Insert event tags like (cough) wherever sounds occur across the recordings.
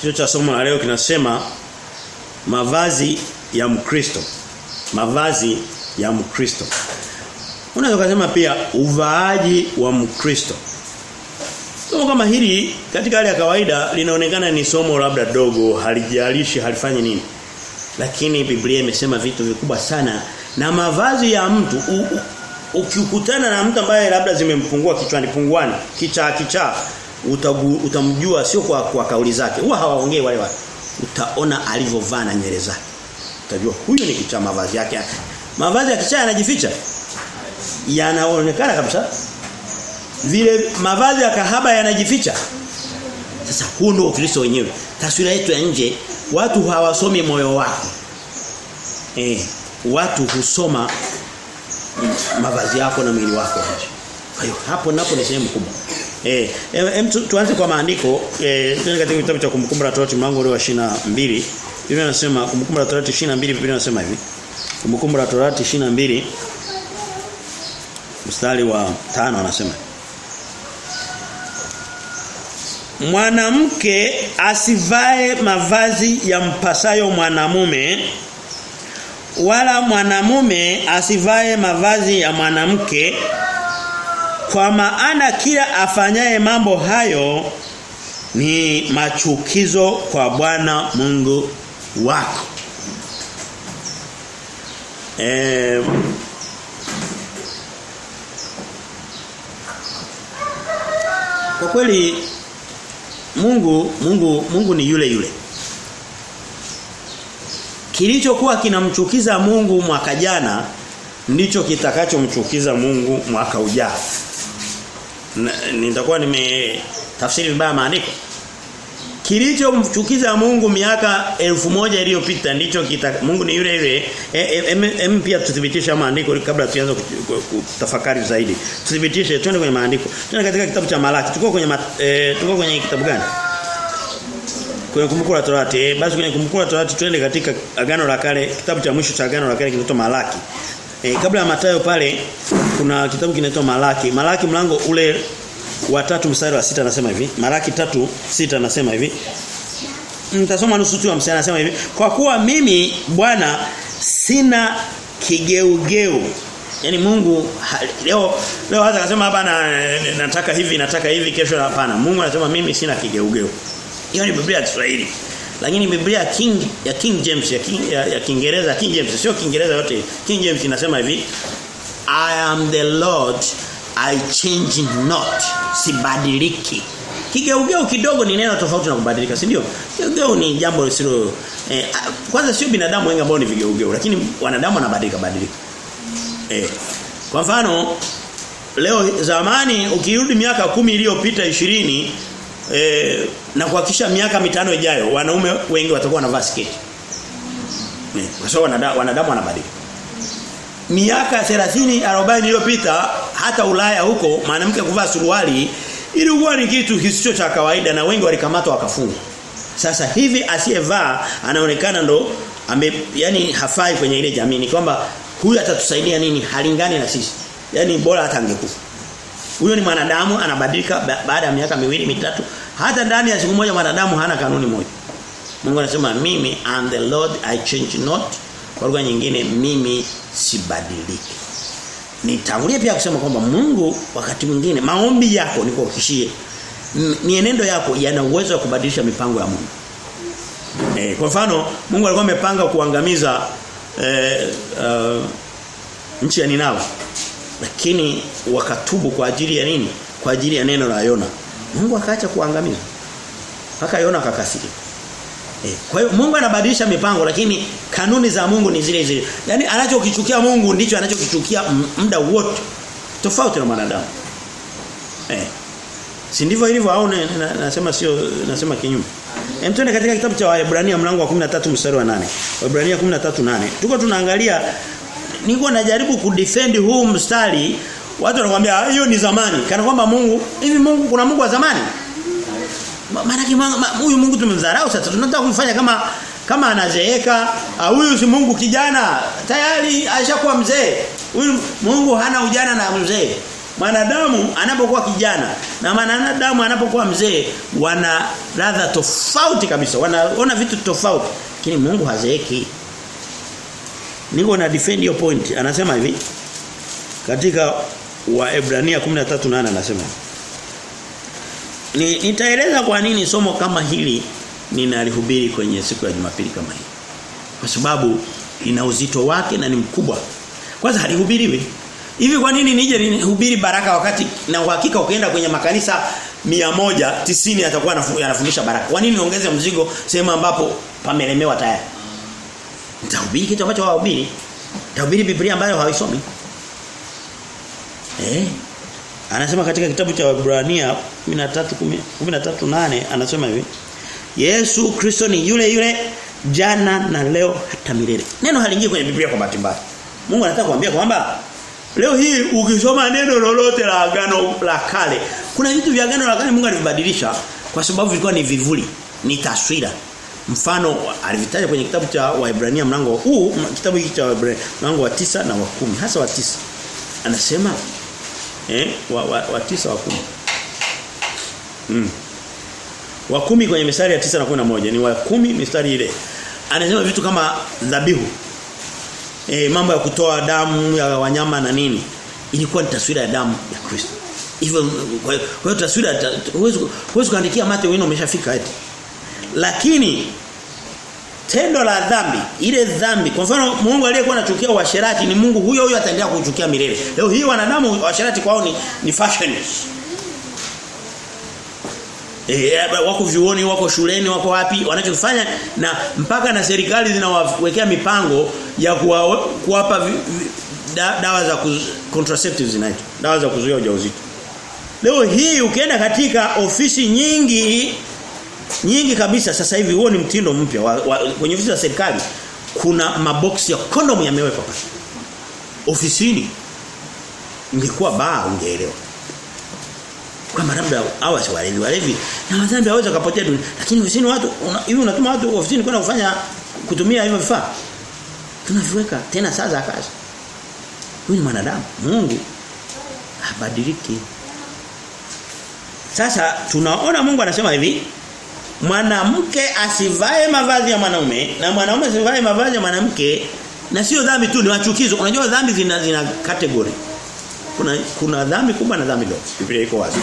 Kichwa cha somo la leo kinasema mavazi ya Mkristo. Mavazi ya Mkristo. Unaweza kusema pia uvaaji wa Mkristo. Somo kama hili katika hali ya kawaida linaonekana ni somo labda dogo, halijalishi halifanyi nini. Lakini Biblia imesema vitu vikubwa sana na mavazi ya mtu ukikutana na mtu ambaye labda zimempungua kichwani punguani, kichaa kichaa utagu, utamjua sio kwa, kwa kauli zake. Huwa hawaongei wale watu. Utaona alivyovaa na nywele zake. Utajua huyu ni kichaa mavazi yake. Mavazi ya kichaa yanajificha. Yanaonekana kabisa. Vile mavazi ya kahaba yanajificha. Sasa huu ndio Ukristo wenyewe. Taswira yetu ya nje watu hawasomi moyo wako. Eh, watu husoma mavazi yako na mwili wako. Kwa hiyo hapo napo ni sehemu kubwa. Eh, em tu, tuanze kwa maandiko eh katika kitabu cha kumbukumbu la Torati mlango wa 22. Biblia inasema kumbukumbu la Torati 22 Biblia inasema hivi. Kumbukumbu la Torati 22 mstari wa 5 anasema Mwanamke asivae mavazi ya mpasayo mwanamume wala mwanamume asivae mavazi ya mwanamke kwa maana kila afanyaye mambo hayo ni machukizo kwa Bwana Mungu wako. Eh Kwa kweli Mungu Mungu Mungu ni yule yule. Kilichokuwa kinamchukiza Mungu mwaka jana ndicho kitakachomchukiza Mungu mwaka ujao. Nitakuwa nime tafsiri vibaya maandiko. Kilichomchukiza Mungu miaka elfu moja iliyopita ndicho kita, Mungu ni yule yule. Em e, e, pia tuthibitishe maandiko kabla tuanze kutafakari zaidi. Tuthibitishe twende kwenye maandiko. Twende katika kitabu cha Malaki. Tuko kwenye e, tuko kwenye kitabu gani? Kwenye kumbukumbu la Torati. E, basi kwenye kumbukumbu la Torati twende katika agano la kale, kitabu cha mwisho cha agano la kale kinaitwa Malaki. E, kabla ya Matayo pale kuna kitabu kinaitwa Malaki. Malaki mlango ule wa tatu mstari wa sita anasema hivi. Malaki tatu sita anasema hivi. Mtasoma nusu tu mstari anasema hivi. Kwa kuwa mimi Bwana sina kigeugeu. Yaani Mungu leo leo hata akasema hapa na, nataka hivi nataka hivi kesho hapana. Mungu anasema mimi sina kigeugeu. Hiyo ni Biblia ya Kiswahili. Lakini Biblia King ya King James ya King, ya, ya Kiingereza King James sio Kiingereza yote. King James inasema hivi I am the Lord I change not sibadiliki. Kigeugeu kidogo ni neno tofauti na kubadilika, si ndio? Kigeugeu ni jambo lisilo eh, kwanza sio binadamu wengi ambao ni vigeugeu, lakini wanadamu wanabadilika badilika. Eh. Kwa mfano leo zamani ukirudi miaka kumi iliyopita ishirini eh, na kuhakikisha miaka mitano ijayo wanaume wengi watakuwa wanavaa sketi. Eh, kwa sababu wanadamu wanabadilika. Miaka 30 40 iliyopita hata Ulaya huko mwanamke kuvaa suruali ilikuwa ni kitu kisicho cha kawaida na wengi walikamatwa wakafungwa. Sasa hivi asiyevaa anaonekana ndo ame yani hafai kwenye ile jamii ni kwamba huyu atatusaidia nini halingani na sisi. Yaani bora hata angekufa. Huyo ni mwanadamu anabadilika baada ya miaka miwili mitatu hata ndani ya siku moja mwanadamu hana kanuni moja. Mungu anasema mimi am the Lord I change not. Kwa lugha nyingine mimi sibadiliki. Nitangulia pia kusema kwamba Mungu wakati mwingine maombi yako nikuhakikishie mienendo yako yana uwezo wa kubadilisha mipango ya Mungu. E, kwa mfano Mungu alikuwa amepanga kuangamiza e, uh, nchi ya Ninawi. Lakini wakatubu kwa ajili ya nini? Kwa ajili ya neno la Yona. Mungu akaacha kuangamiza. Mpaka Yona akakasirika. E, kwa hiyo Mungu anabadilisha mipango lakini kanuni za Mungu ni zile zile. Yaani anachokichukia Mungu ndicho anachokichukia muda wote. Tofauti na mwanadamu. Eh. Si ndivyo ilivyo au nasema sio nasema kinyume. Hem tuende katika kitabu cha Waebrania mlango wa 13 mstari wa 8. Waebrania 13:8. Tuko tunaangalia niko najaribu kudefend huu mstari watu wanakuambia hiyo ni zamani. Kana kwamba Mungu hivi Mungu kuna Mungu wa zamani? Maana huyu Mungu tumemdharau sasa. Tunataka kumfanya kama kama anazeeka. Huyu si Mungu kijana. Tayari alishakuwa mzee. Huyu Mungu hana ujana na mzee. Mwanadamu anapokuwa kijana na mwanadamu anapokuwa mzee wana ladha tofauti kabisa. Wanaona vitu tofauti. Lakini Mungu hazeeki. Niko na defend your point. Anasema hivi katika Waebrania 13:8 anasema ni, nitaeleza kwa nini somo kama hili ninalihubiri kwenye siku ya Jumapili kama hii. Kwa sababu ina uzito wake na ni mkubwa. Kwanza halihubiriwi. Hivi kwa nini nije nihubiri baraka wakati na uhakika ukienda kwenye makanisa 190 atakuwa anafundisha baraka. Kwa nini niongeze mzigo sehemu ambapo pamelemewa tayari? Nitahubiri kitu ambacho hawahubiri. Nitahubiri Biblia ambayo hawaisomi. Eh. Anasema katika kitabu cha Waebrania 13:13:8 anasema hivi. Yesu Kristo ni yule yule jana na leo hata milele. Neno haliingii kwenye Biblia kwa bahati mbaya. Mungu anataka kuambia kwamba leo hii ukisoma neno lolote la agano la kale, kuna vitu vya agano la kale Mungu alivibadilisha kwa sababu vilikuwa ni vivuli, ni taswira. Mfano alivitaja kwenye kitabu cha Waebrania mlango huu, kitabu hiki cha Waebrania mlango wa tisa na wa kumi hasa wa tisa. Anasema eh wa, wa, wa tisa wa kumi. Mm. Wa kumi kwenye mistari ya tisa na kumi na moja ni wa kumi mistari ile. Anasema vitu kama dhabihu. E, mambo ya kutoa damu ya wanyama na nini. Ilikuwa ni taswira ya damu ya Kristo. Hivyo kwa hiyo taswira huwezi huwezi kuandikia mate wino umeshafika eti. Lakini tendo la dhambi, ile dhambi, kwa mfano Mungu aliyekuwa anachukia uasherati ni Mungu huyo huyo ataendelea kuchukia milele. Leo hii wanadamu uasherati kwao ni ni fashion. Eh wako vyuoni, wako shuleni, wako wapi, wanachofanya na mpaka na serikali zinawawekea mipango ya kuwa, kuwapa vi, vi, da, dawa za kuz, contraceptives zinaitwa. Dawa za kuzuia ujauzito. Leo hii ukienda katika ofisi nyingi nyingi kabisa sasa hivi huo ni mtindo mpya kwenye ofisi za serikali kuna maboksi ya kondomu yamewekwa pale. Ofisini. Ingekuwa baa ungeelewa. Kama labda hawa si walevi walevi. Na madhambi hawezi kupotea dunia lakini ofisini watu hivi una, unatuma watu ofisini kwenda kufanya kutumia hivyo vifaa? Tunaviweka tena saa za kazi. Huyu ni mwanadamu. Mungu habadiliki. Sasa tunaona Mungu anasema hivi mwanamke asivae mavazi ya mwanaume na mwanaume asivae mavazi ya mwanamke na sio dhambi tu ni machukizo. Unajua dhambi zina zina category. Kuna kuna dhambi kubwa na dhambi ndogo. Biblia iko wazi.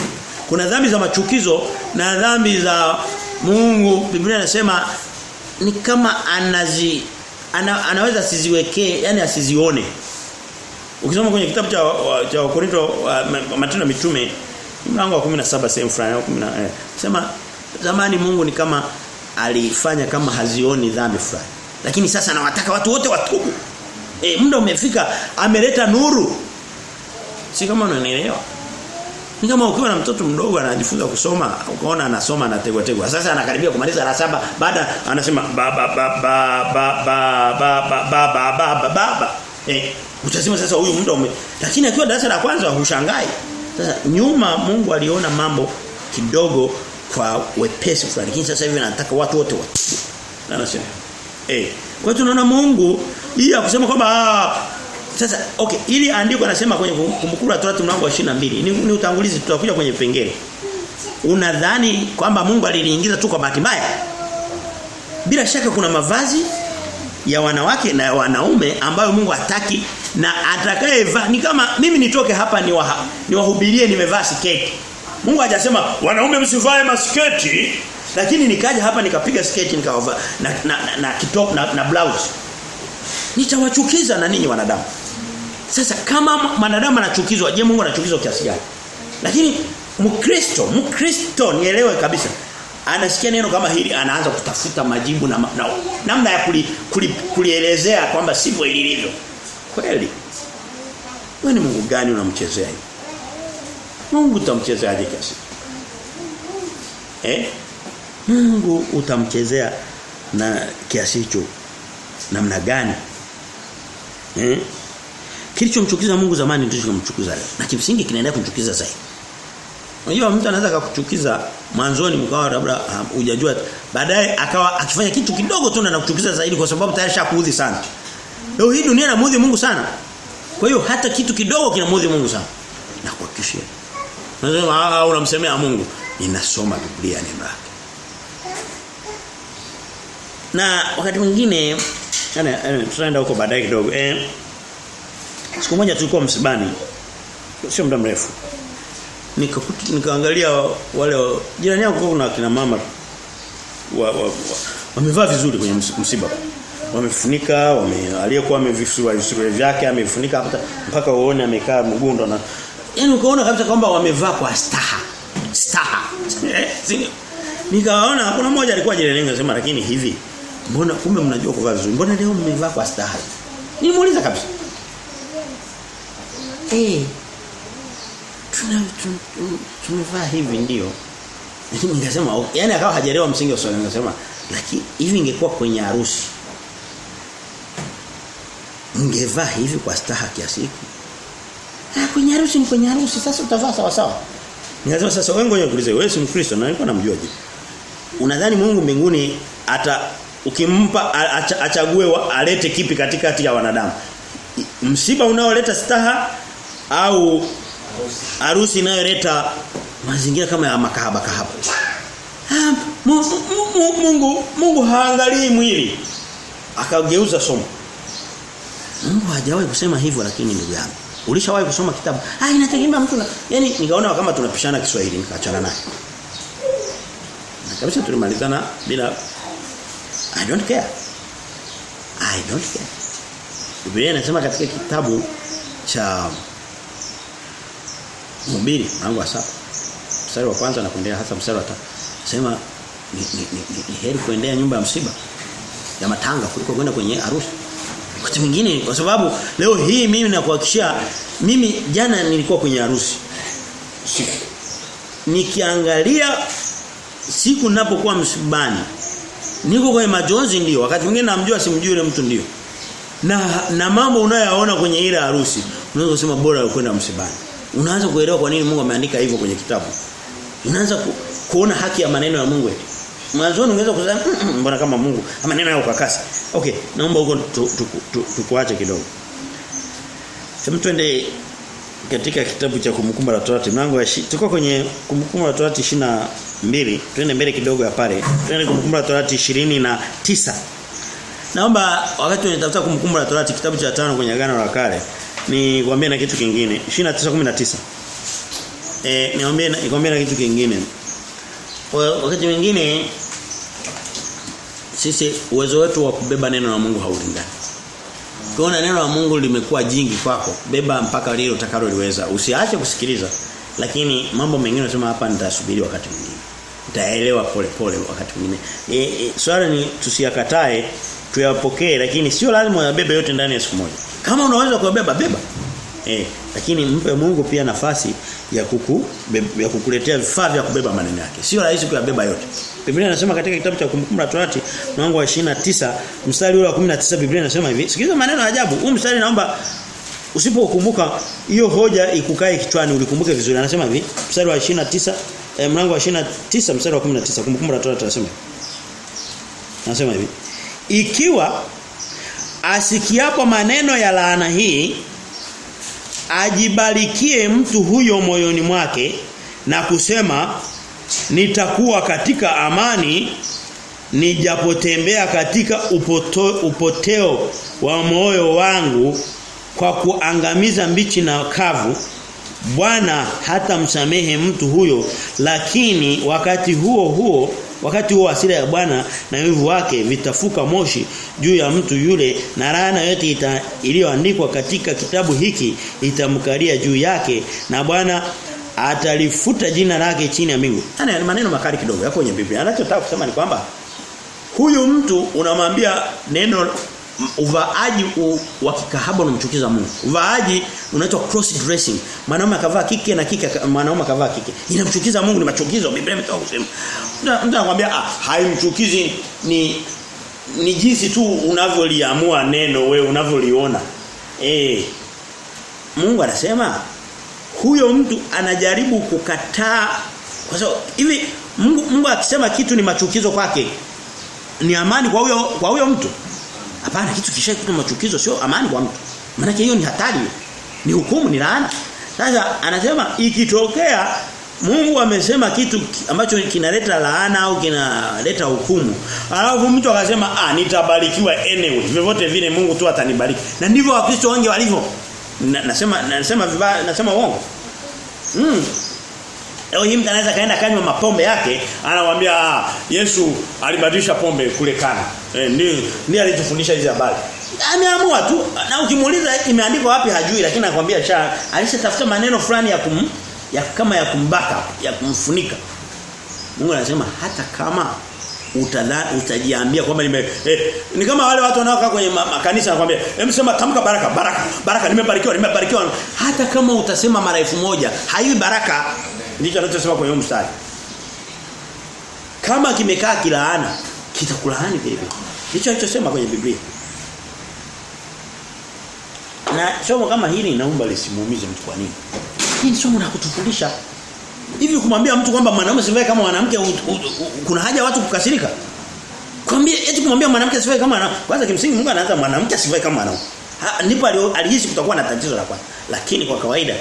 Kuna dhambi za machukizo na dhambi za Mungu. Biblia inasema ni kama anazi ana, anaweza siziwekee yani asizione. Ukisoma kwenye kitabu cha cha Korinto matendo mitume mlango wa 17 sehemu fulani 10 eh, sema zamani Mungu ni kama alifanya kama hazioni dhambi fulani lakini sasa anawataka watu wote watubu eh muda umefika ameleta nuru si kama unanielewa ni kama ukiwa na mtoto mdogo anajifunza kusoma ukaona anasoma anategwa tegwa sasa anakaribia kumaliza la saba baada anasema baba baba baba baba baba baba baba eh utasema sasa huyu muda ume lakini akiwa darasa la kwanza hushangai sasa nyuma Mungu aliona mambo kidogo kwa wepesi fulani. Lakini sasa hivi anataka watu wote watubu anasema eh kwa hiyo tunaona Mungu hii akusema kusema kwamba sasa okay ili andiko anasema kwenye kumbukumbu la Torati mlango wa 22 ni, ni utangulizi tutakuja kwenye vipengele. Unadhani kwamba Mungu aliliingiza tu kwa bahati mbaya? Bila shaka kuna mavazi ya wanawake na ya wanaume ambayo Mungu hataki na atakayevaa ni kama mimi nitoke hapa ni wa, niwahubirie nimevaa sketi Mungu hajasema wanaume msivae masketi. Lakini nikaja hapa nikapiga sketi nikavaa na na, na, na, kitop, na, na blouse. Nitawachukiza na ninyi wanadamu. Sasa kama mwanadamu anachukizwa je Mungu anachukizwa kiasi gani? Lakini mkristo mkristo nielewe kabisa. Anasikia neno kama hili anaanza kutafuta majibu na na namna ya kuli, kuli, kulielezea kwamba sivyo ilivyo. Kweli? Wewe ni Mungu gani unamchezea hivi Mungu utamchezeaje kiasi eh Mungu utamchezea na kiasi hicho namna gani eh kilichomchukiza Mungu zamani ndicho kinamchukiza leo na kimsingi kinaendelea kumchukiza zaidi Unajua mtu anaweza kukuchukiza mwanzoni mkawa labda hujajua baadaye akawa akifanya kitu kidogo tu na kuchukiza zaidi kwa sababu tayari shakuudhi sana. Leo hii dunia inamudhi Mungu sana. Kwa hiyo hata kitu kidogo kinamudhi Mungu sana. Na kuhakikishia. Unasema ah unamsemea Mungu. Ninasoma Biblia neno lake. Na wakati mwingine yani tutaenda huko baadaye kidogo. Eh siku moja tulikuwa msibani. Sio muda mrefu. Nikaangalia wale jirani yangu kuna kina mama wa, wa, wa, wamevaa vizuri kwenye msiba. Wamefunika, wame aliyekuwa amevifua vizuri vyake amefunika mpaka uone amekaa mgundo na yani ukaona kabisa kwamba wamevaa kwa staha. Staha. (laughs) Nikaona kuna mmoja alikuwa jelelenga sema lakini hivi mbona kumbe mnajua kuvaa vizuri. Mbona leo mmevaa kwa staha? Nimuuliza kabisa. Eh. Tuna tumevaa hivi ndio. (laughs) Ningesema yani akawa hajaelewa msingi wa swali ningesema lakini hivi ingekuwa kwenye harusi ungevaa hivi kwa staha kiasi hiki ah kwenye harusi ni kwenye harusi. Sasa utavaa sawa sawa. Ninasema sasa wewe ngoja nikuulize wewe si mkristo na nilikuwa namjuaje? Unadhani Mungu mbinguni ata ukimpa achague alete kipi katikati ya wanadamu? Msiba unaoleta staha au harusi inayoleta mazingira kama ya makahaba kahaba? Ah, Mungu Mungu haangalii mwili. Akageuza somo. Mungu hajawahi kusema hivyo lakini ndugu yangu ulishawahi kusoma kitabu? Ah inategemea mtu na yani nikaona kama tunapishana Kiswahili nikaachana naye. Na kabisa tulimalizana bila I don't care. I don't care. Biblia inasema katika kitabu cha Mhubiri mlango wa saba mstari wa kwanza na kuendelea hasa mstari wa 5 sema ni, ni, ni, ni, ni heri kuendea nyumba ya msiba ya matanga kuliko kwenda kwenye harusi wakati mwingine kwa sababu leo hii mimi nakuhakikishia mimi jana nilikuwa kwenye harusi. Siku nikiangalia siku ninapokuwa msibani niko kwenye majonzi ndio wakati mwingine namjua simjui yule mtu ndio. Na na mambo unayoyaona kwenye ile harusi unaweza kusema bora kwenda msibani. Unaanza kuelewa kwa nini Mungu ameandika hivyo kwenye kitabu. Unaanza ku, kuona haki ya maneno ya Mungu. eti mwanzoni ungeweza kusema mm, mbona kama Mungu maneno yao kakasi okay naomba huko tukuache kidogo. Sema twende katika kitabu cha kumkumbuka la Torati mlango wa tuko kwenye kumkumbuka la Torati 22 twende mbele kidogo ya pale. Twende kumkumbuka la Torati 29 Naomba wakati unatafuta kumkumbuka la Torati kitabu cha tano kwenye agano la kale ni kuambia na kitu kingine. 29:19 Eh nikwambie na kitu kingine. Wakati mwingine sisi uwezo wetu wa kubeba neno la Mungu haulingani. Ukiona neno la Mungu limekuwa jingi kwako, beba mpaka lile utakaloliweza. Usiache kusikiliza. Lakini mambo mengine nasema hapa nitasubiri wakati mwingine. Nitaelewa polepole wakati mwingine. E, e, swala ni tusiyakatae, tuyapokee lakini sio lazima uyabebe yote ndani ya siku moja. Kama unaweza kuyabeba beba. Eh, lakini mpe Mungu pia nafasi ya kuku ya kukuletea vifaa vya kubeba maneno yake. Sio rahisi kuyabeba yote. Biblia inasema katika kitabu cha kumbukumbu la Torati mlango wa 29 mstari ule wa 19 Biblia inasema hivi. Sikiliza maneno ya ajabu. Huu mstari naomba usipokumbuka hiyo hoja ikukae kichwani ulikumbuke vizuri. Anasema hivi, mstari wa 29 eh, mlango wa 29 mstari wa 19 kumbukumbu la Torati anasema. Anasema hivi. Ikiwa asikiapo maneno ya laana hii ajibarikie mtu huyo moyoni mwake na kusema nitakuwa katika amani nijapotembea katika upoto, upoteo wa moyo wangu kwa kuangamiza mbichi na kavu. Bwana hata msamehe mtu huyo. Lakini wakati huo huo wakati huo asira ya Bwana na wivu wake vitafuka moshi juu ya mtu yule na laana yote iliyoandikwa katika kitabu hiki itamkalia juu yake na Bwana atalifuta jina lake chini ya mbingu. Ana maneno makali kidogo yako kwenye Biblia. Anachotaka kusema ni kwamba huyu mtu unamwambia neno uvaaji wa kikahaba unamchukiza Mungu. Uvaaji unaitwa cross dressing. Mwanaume akavaa kike na kike mwanaume akavaa kike. Inamchukiza Mungu ni machukizo. Biblia imetoka kusema. Mtu anakuambia ah haimchukizi ni ni jinsi tu unavyoliamua neno we unavyoliona. Eh. Mungu anasema huyo mtu anajaribu kukataa kwa sababu hivi Mungu Mungu akisema kitu ni machukizo kwake ni amani kwa huyo kwa huyo mtu hapana kitu kisha kitu machukizo sio amani kwa mtu maana hiyo ni hatari ni hukumu ni laana Sasa anasema ikitokea Mungu amesema kitu ambacho kinaleta laana au kinaleta hukumu. Alafu mtu akasema ah nitabarikiwa anyway. Vyovyote vile Mungu tu atanibariki. Na ndivyo Wakristo wengi walivyo. Na, nasema nasema vibaya nasema uongo. Mm. Leo hii mtu anaweza kaenda kanywa mapombe yake, anamwambia ah, Yesu alibadilisha pombe kule Kana. Eh, ndio ndiye alitufundisha hizi habari. Ameamua tu na ukimuuliza imeandikwa wapi hajui lakini anakuambia sha alishatafuta maneno fulani ya kum ya kama ya kumbaka ya kumfunika. Mungu anasema hata kama utadha, utajiambia kwamba nime eh, ni kama wale watu wanaokaa kwenye makanisa anakuambia hem sema tamka baraka baraka baraka nimebarikiwa nimebarikiwa hata kama utasema mara elfu moja haiwi baraka ndicho anachosema kwenye mstari kama kimekaa kilaana kitakulaani vile vile ndicho alichosema kwenye Biblia. Na somo kama hili naomba lisimuumize mtu. Kwa nini? Hii somo la kutufundisha. Hivi kumwambia mtu kwamba mwanaume sivae kama mwanamke kuna haja watu kukasirika? Kumwambia eti kumwambia mwanamke sivae kama mwanamke kwanza kimsingi Mungu anaanza mwanamke sivae kama mwanaume. Ndipo alihisi kutakuwa na tatizo la kwanza lakini kwa kawaida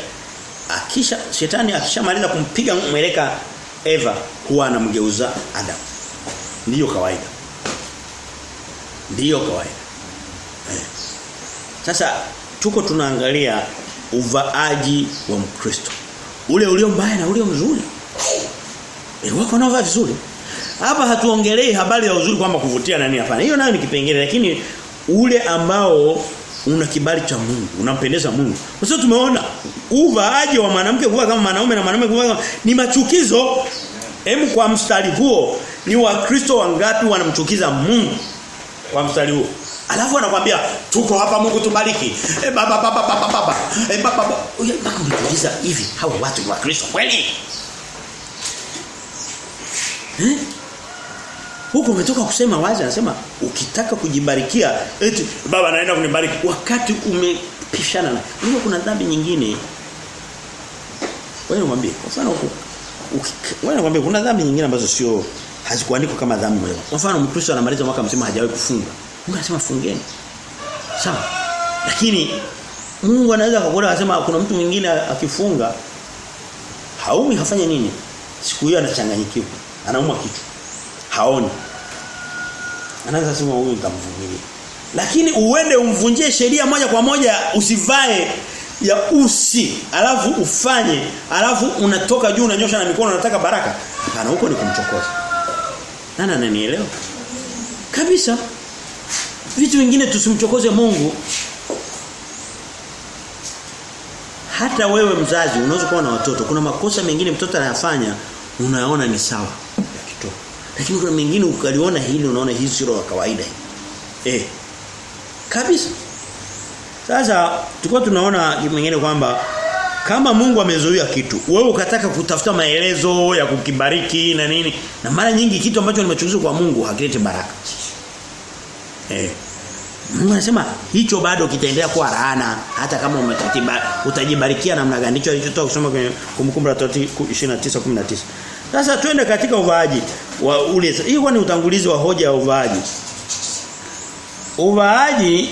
akisha shetani akishamaliza kumpiga mweleka Eva huwa anamgeuza Adam ndiyo kawaida ndiyo kawaida eh. sasa tuko tunaangalia uvaaji wa Mkristo. Ule ulio mbaya na ulio mzuri. Eh wako nao vizuri. Hapa hatuongelei habari ya uzuri kwamba kuvutia nani hapana. Hiyo nayo ni kipengele lakini ule ambao una kibali cha Mungu unampendeza Mungu. Kwa sababu tumeona uvaaji wa mwanamke kuvaa kama mwanaume na mwanaume kuvaa ni machukizo. Hem kwa mstari huo ni wakristo wangapi wanamchukiza Mungu kwa mstari huo Alafu anakuambia tuko hapa Mungu tubariki. E baba baba baba baba. E baba baba. Mpaka unajiuliza hivi hawa watu wa Kristo kweli? Eh? Huko umetoka kusema wazi anasema ukitaka kujibarikia eti baba anaenda kunibariki wakati umepishana na. Hiyo kuna dhambi nyingine. Wewe mwambie kwa mfano huko wewe mwambie kuna dhambi nyingine ambazo sio hazikuandikwa kama dhambi moja. Kwa mfano Mkristo anamaliza mwaka mzima hajawahi kufunga. Mungu anasema fungeni. Sawa. Lakini Mungu anaweza kukuona akasema kuna mtu mwingine akifunga haumi hafanya nini? Siku hiyo anachanganyikiwa. Anaumwa kichwa. Haoni. Anaweza sema huyu nitamvumilia. Lakini uende umvunjie sheria moja kwa moja usivae ya usi alafu ufanye alafu unatoka juu unanyosha na mikono unataka baraka. Hapana huko ni kumchokoza. Nani ananielewa? Kabisa. Vitu vingine tusimchokoze Mungu. Hata wewe mzazi unaweza kuwa na watoto. Kuna makosa mengine mtoto anayafanya unaona ni sawa. Lakini kuna mengine ukaliona hili unaona hii sio la kawaida. Eh. Kabisa. Sasa tulikuwa tunaona mengine kwamba kama Mungu amezuia kitu, wewe ukataka kutafuta maelezo ya kukibariki na nini, na mara nyingi kitu ambacho nimechukizwa kwa Mungu hakileti baraka. Eh. Mungu anasema hicho bado kitaendelea kuwa laana hata kama umetatiba utajibarikia namna gani hicho alichotoa kusoma kwenye kumbukumbu la 29:19. Sasa twende katika uvaaji wa ule hiyo ni utangulizi wa hoja ya uvaaji. Uvaaji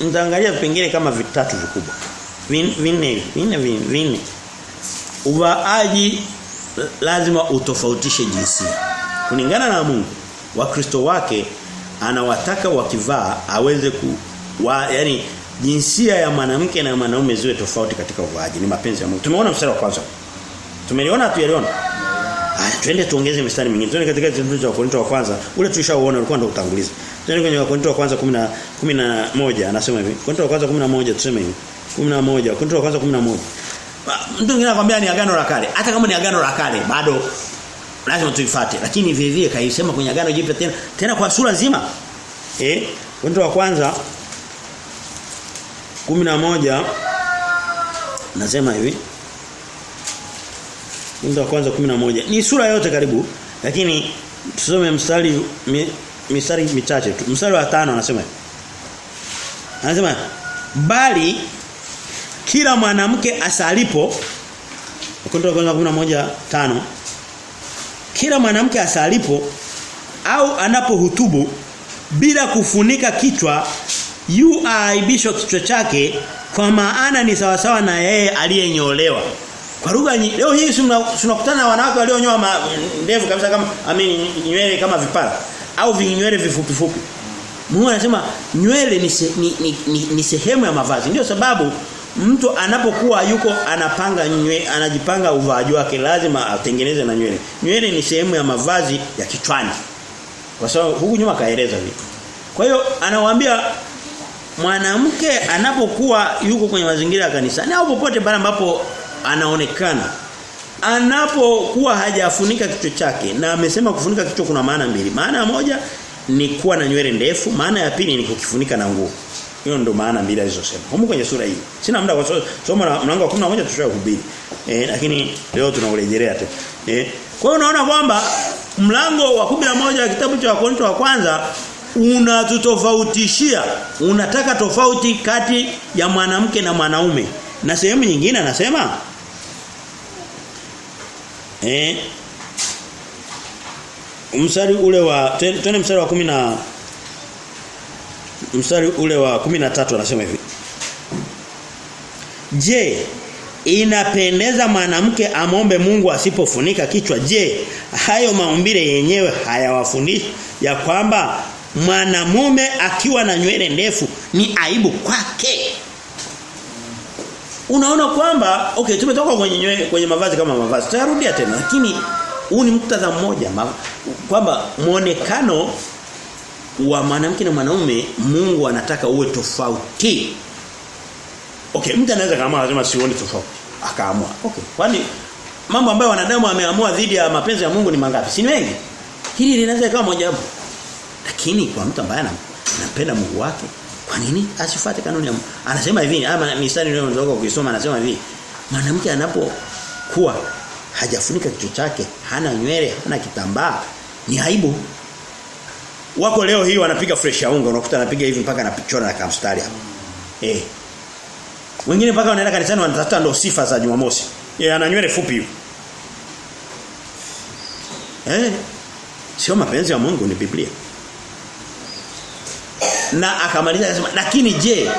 nitaangalia vipengele kama vitatu vikubwa. Vinne vinne vinne. Uvaaji lazima utofautishe jinsia. Kulingana na Mungu, Wakristo wake anawataka wakivaa aweze ku wa, yani jinsia ya mwanamke na mwanaume ziwe tofauti katika uvaaji ni mapenzi ya Mungu. Tumeona mstari wa kwanza. Tumeliona tuyaliona. Haya twende tuongeze mistari mingine. Twende katika kitabu cha Wakorintho wa kwanza. Ule tulishaoona ulikuwa ndio utangulizi. Twende kwenye Wakorintho wa kwanza 10 11 anasema hivi. Wakorintho wa kwanza 11 tuseme hivi. 11 Wakorintho wa kwanza 11. Mtu mwingine anakuambia ni agano la kale. Hata kama ni agano la kale bado lazima tuifuate. Lakini vile vile kaisema kwenye agano jipya tena tena kwa sura nzima. Eh? Wakorintho wa kwanza 11 nasema hivi Mwanzo wa kwanza 11. Ni sura yote karibu lakini tusome mstari mi, mistari michache tu. Mstari wa 5 anasema Anasema bali kila mwanamke asalipo Wakorintho wa kwanza 11:5 Kila mwanamke asalipo au anapohutubu bila kufunika kichwa yu aaibishwa kichwa chake kwa maana ni sawasawa na yeye aliyenyolewa. Kwa lugha leo hii tunakutana na wanawake walionyoa ndevu kabisa kama amini nywele kama vipara au vinywele vifupi fupi. Mungu anasema nywele ni, se, ni, ni, ni, ni sehemu ya mavazi. Ndio sababu mtu anapokuwa yuko anapanga nywele anajipanga uvaaji wake lazima atengeneze na nywele. Nywele ni sehemu ya mavazi ya kichwani. Kwa sababu huku nyuma kaeleza vitu. Kwa hiyo anawaambia mwanamke anapokuwa yuko kwenye mazingira ya kanisani au popote pale ambapo anaonekana anapokuwa hajafunika kichwa chake na amesema kufunika kichwa kuna maana mbili. Maana moja ni kuwa na nywele ndefu, maana ya pili ni kukifunika na nguo. Hiyo ndio maana mbili alizosema. Humu kwenye sura hii. Sina muda kwa somo la mlango wa 11 tushahubiri. Eh lakini leo tunaurejelea tu. Eh kwa hiyo unaona kwamba mlango wa 11 wa kitabu cha Wakorintho wa kwanza unatutofautishia unataka tofauti kati ya mwanamke na mwanaume na sehemu nyingine anasema eh mstari ule wa twende mstari wa kumi na mstari ule wa 13 anasema hivi. Je inapendeza mwanamke amombe Mungu asipofunika kichwa? Je hayo maumbile yenyewe hayawafundishi ya kwamba mwanamume akiwa na nywele ndefu ni aibu kwake? Unaona kwamba okay tumetoka kwenye nywele kwenye mavazi kama mavazi tayarudia tena lakini huu ni muktadha mmoja kwamba muonekano wa mwanamke na mwanaume Mungu anataka uwe tofauti. Okay mtu anaweza kama anasema sioni tofauti. Akaamua. Okay kwani mambo ambayo wanadamu wameamua dhidi ya mapenzi ya Mungu ni mangapi? Si mengi. hili linaweza kama moja hapo. lakini kwa mtu ambaye anampenda Mungu wake kwa nini asifuate kanuni ya Mungu? Anasema hivi ama mistari leo ndogo ukisoma anasema hivi mwanamke anapokuwa hajafunika kichwa chake hana nywele hana kitambaa ni aibu wako leo hii wanapiga fresh ya unga unakuta anapiga hivi mpaka anachora na kamstari hapo eh. Wengine mpaka wanaenda kanisani wanatafuta ndo sifa za Jumamosi. Yeye ana nywele fupi hivi eh. Sio mapenzi ya Mungu ni Biblia. Na akamaliza akasema lakini je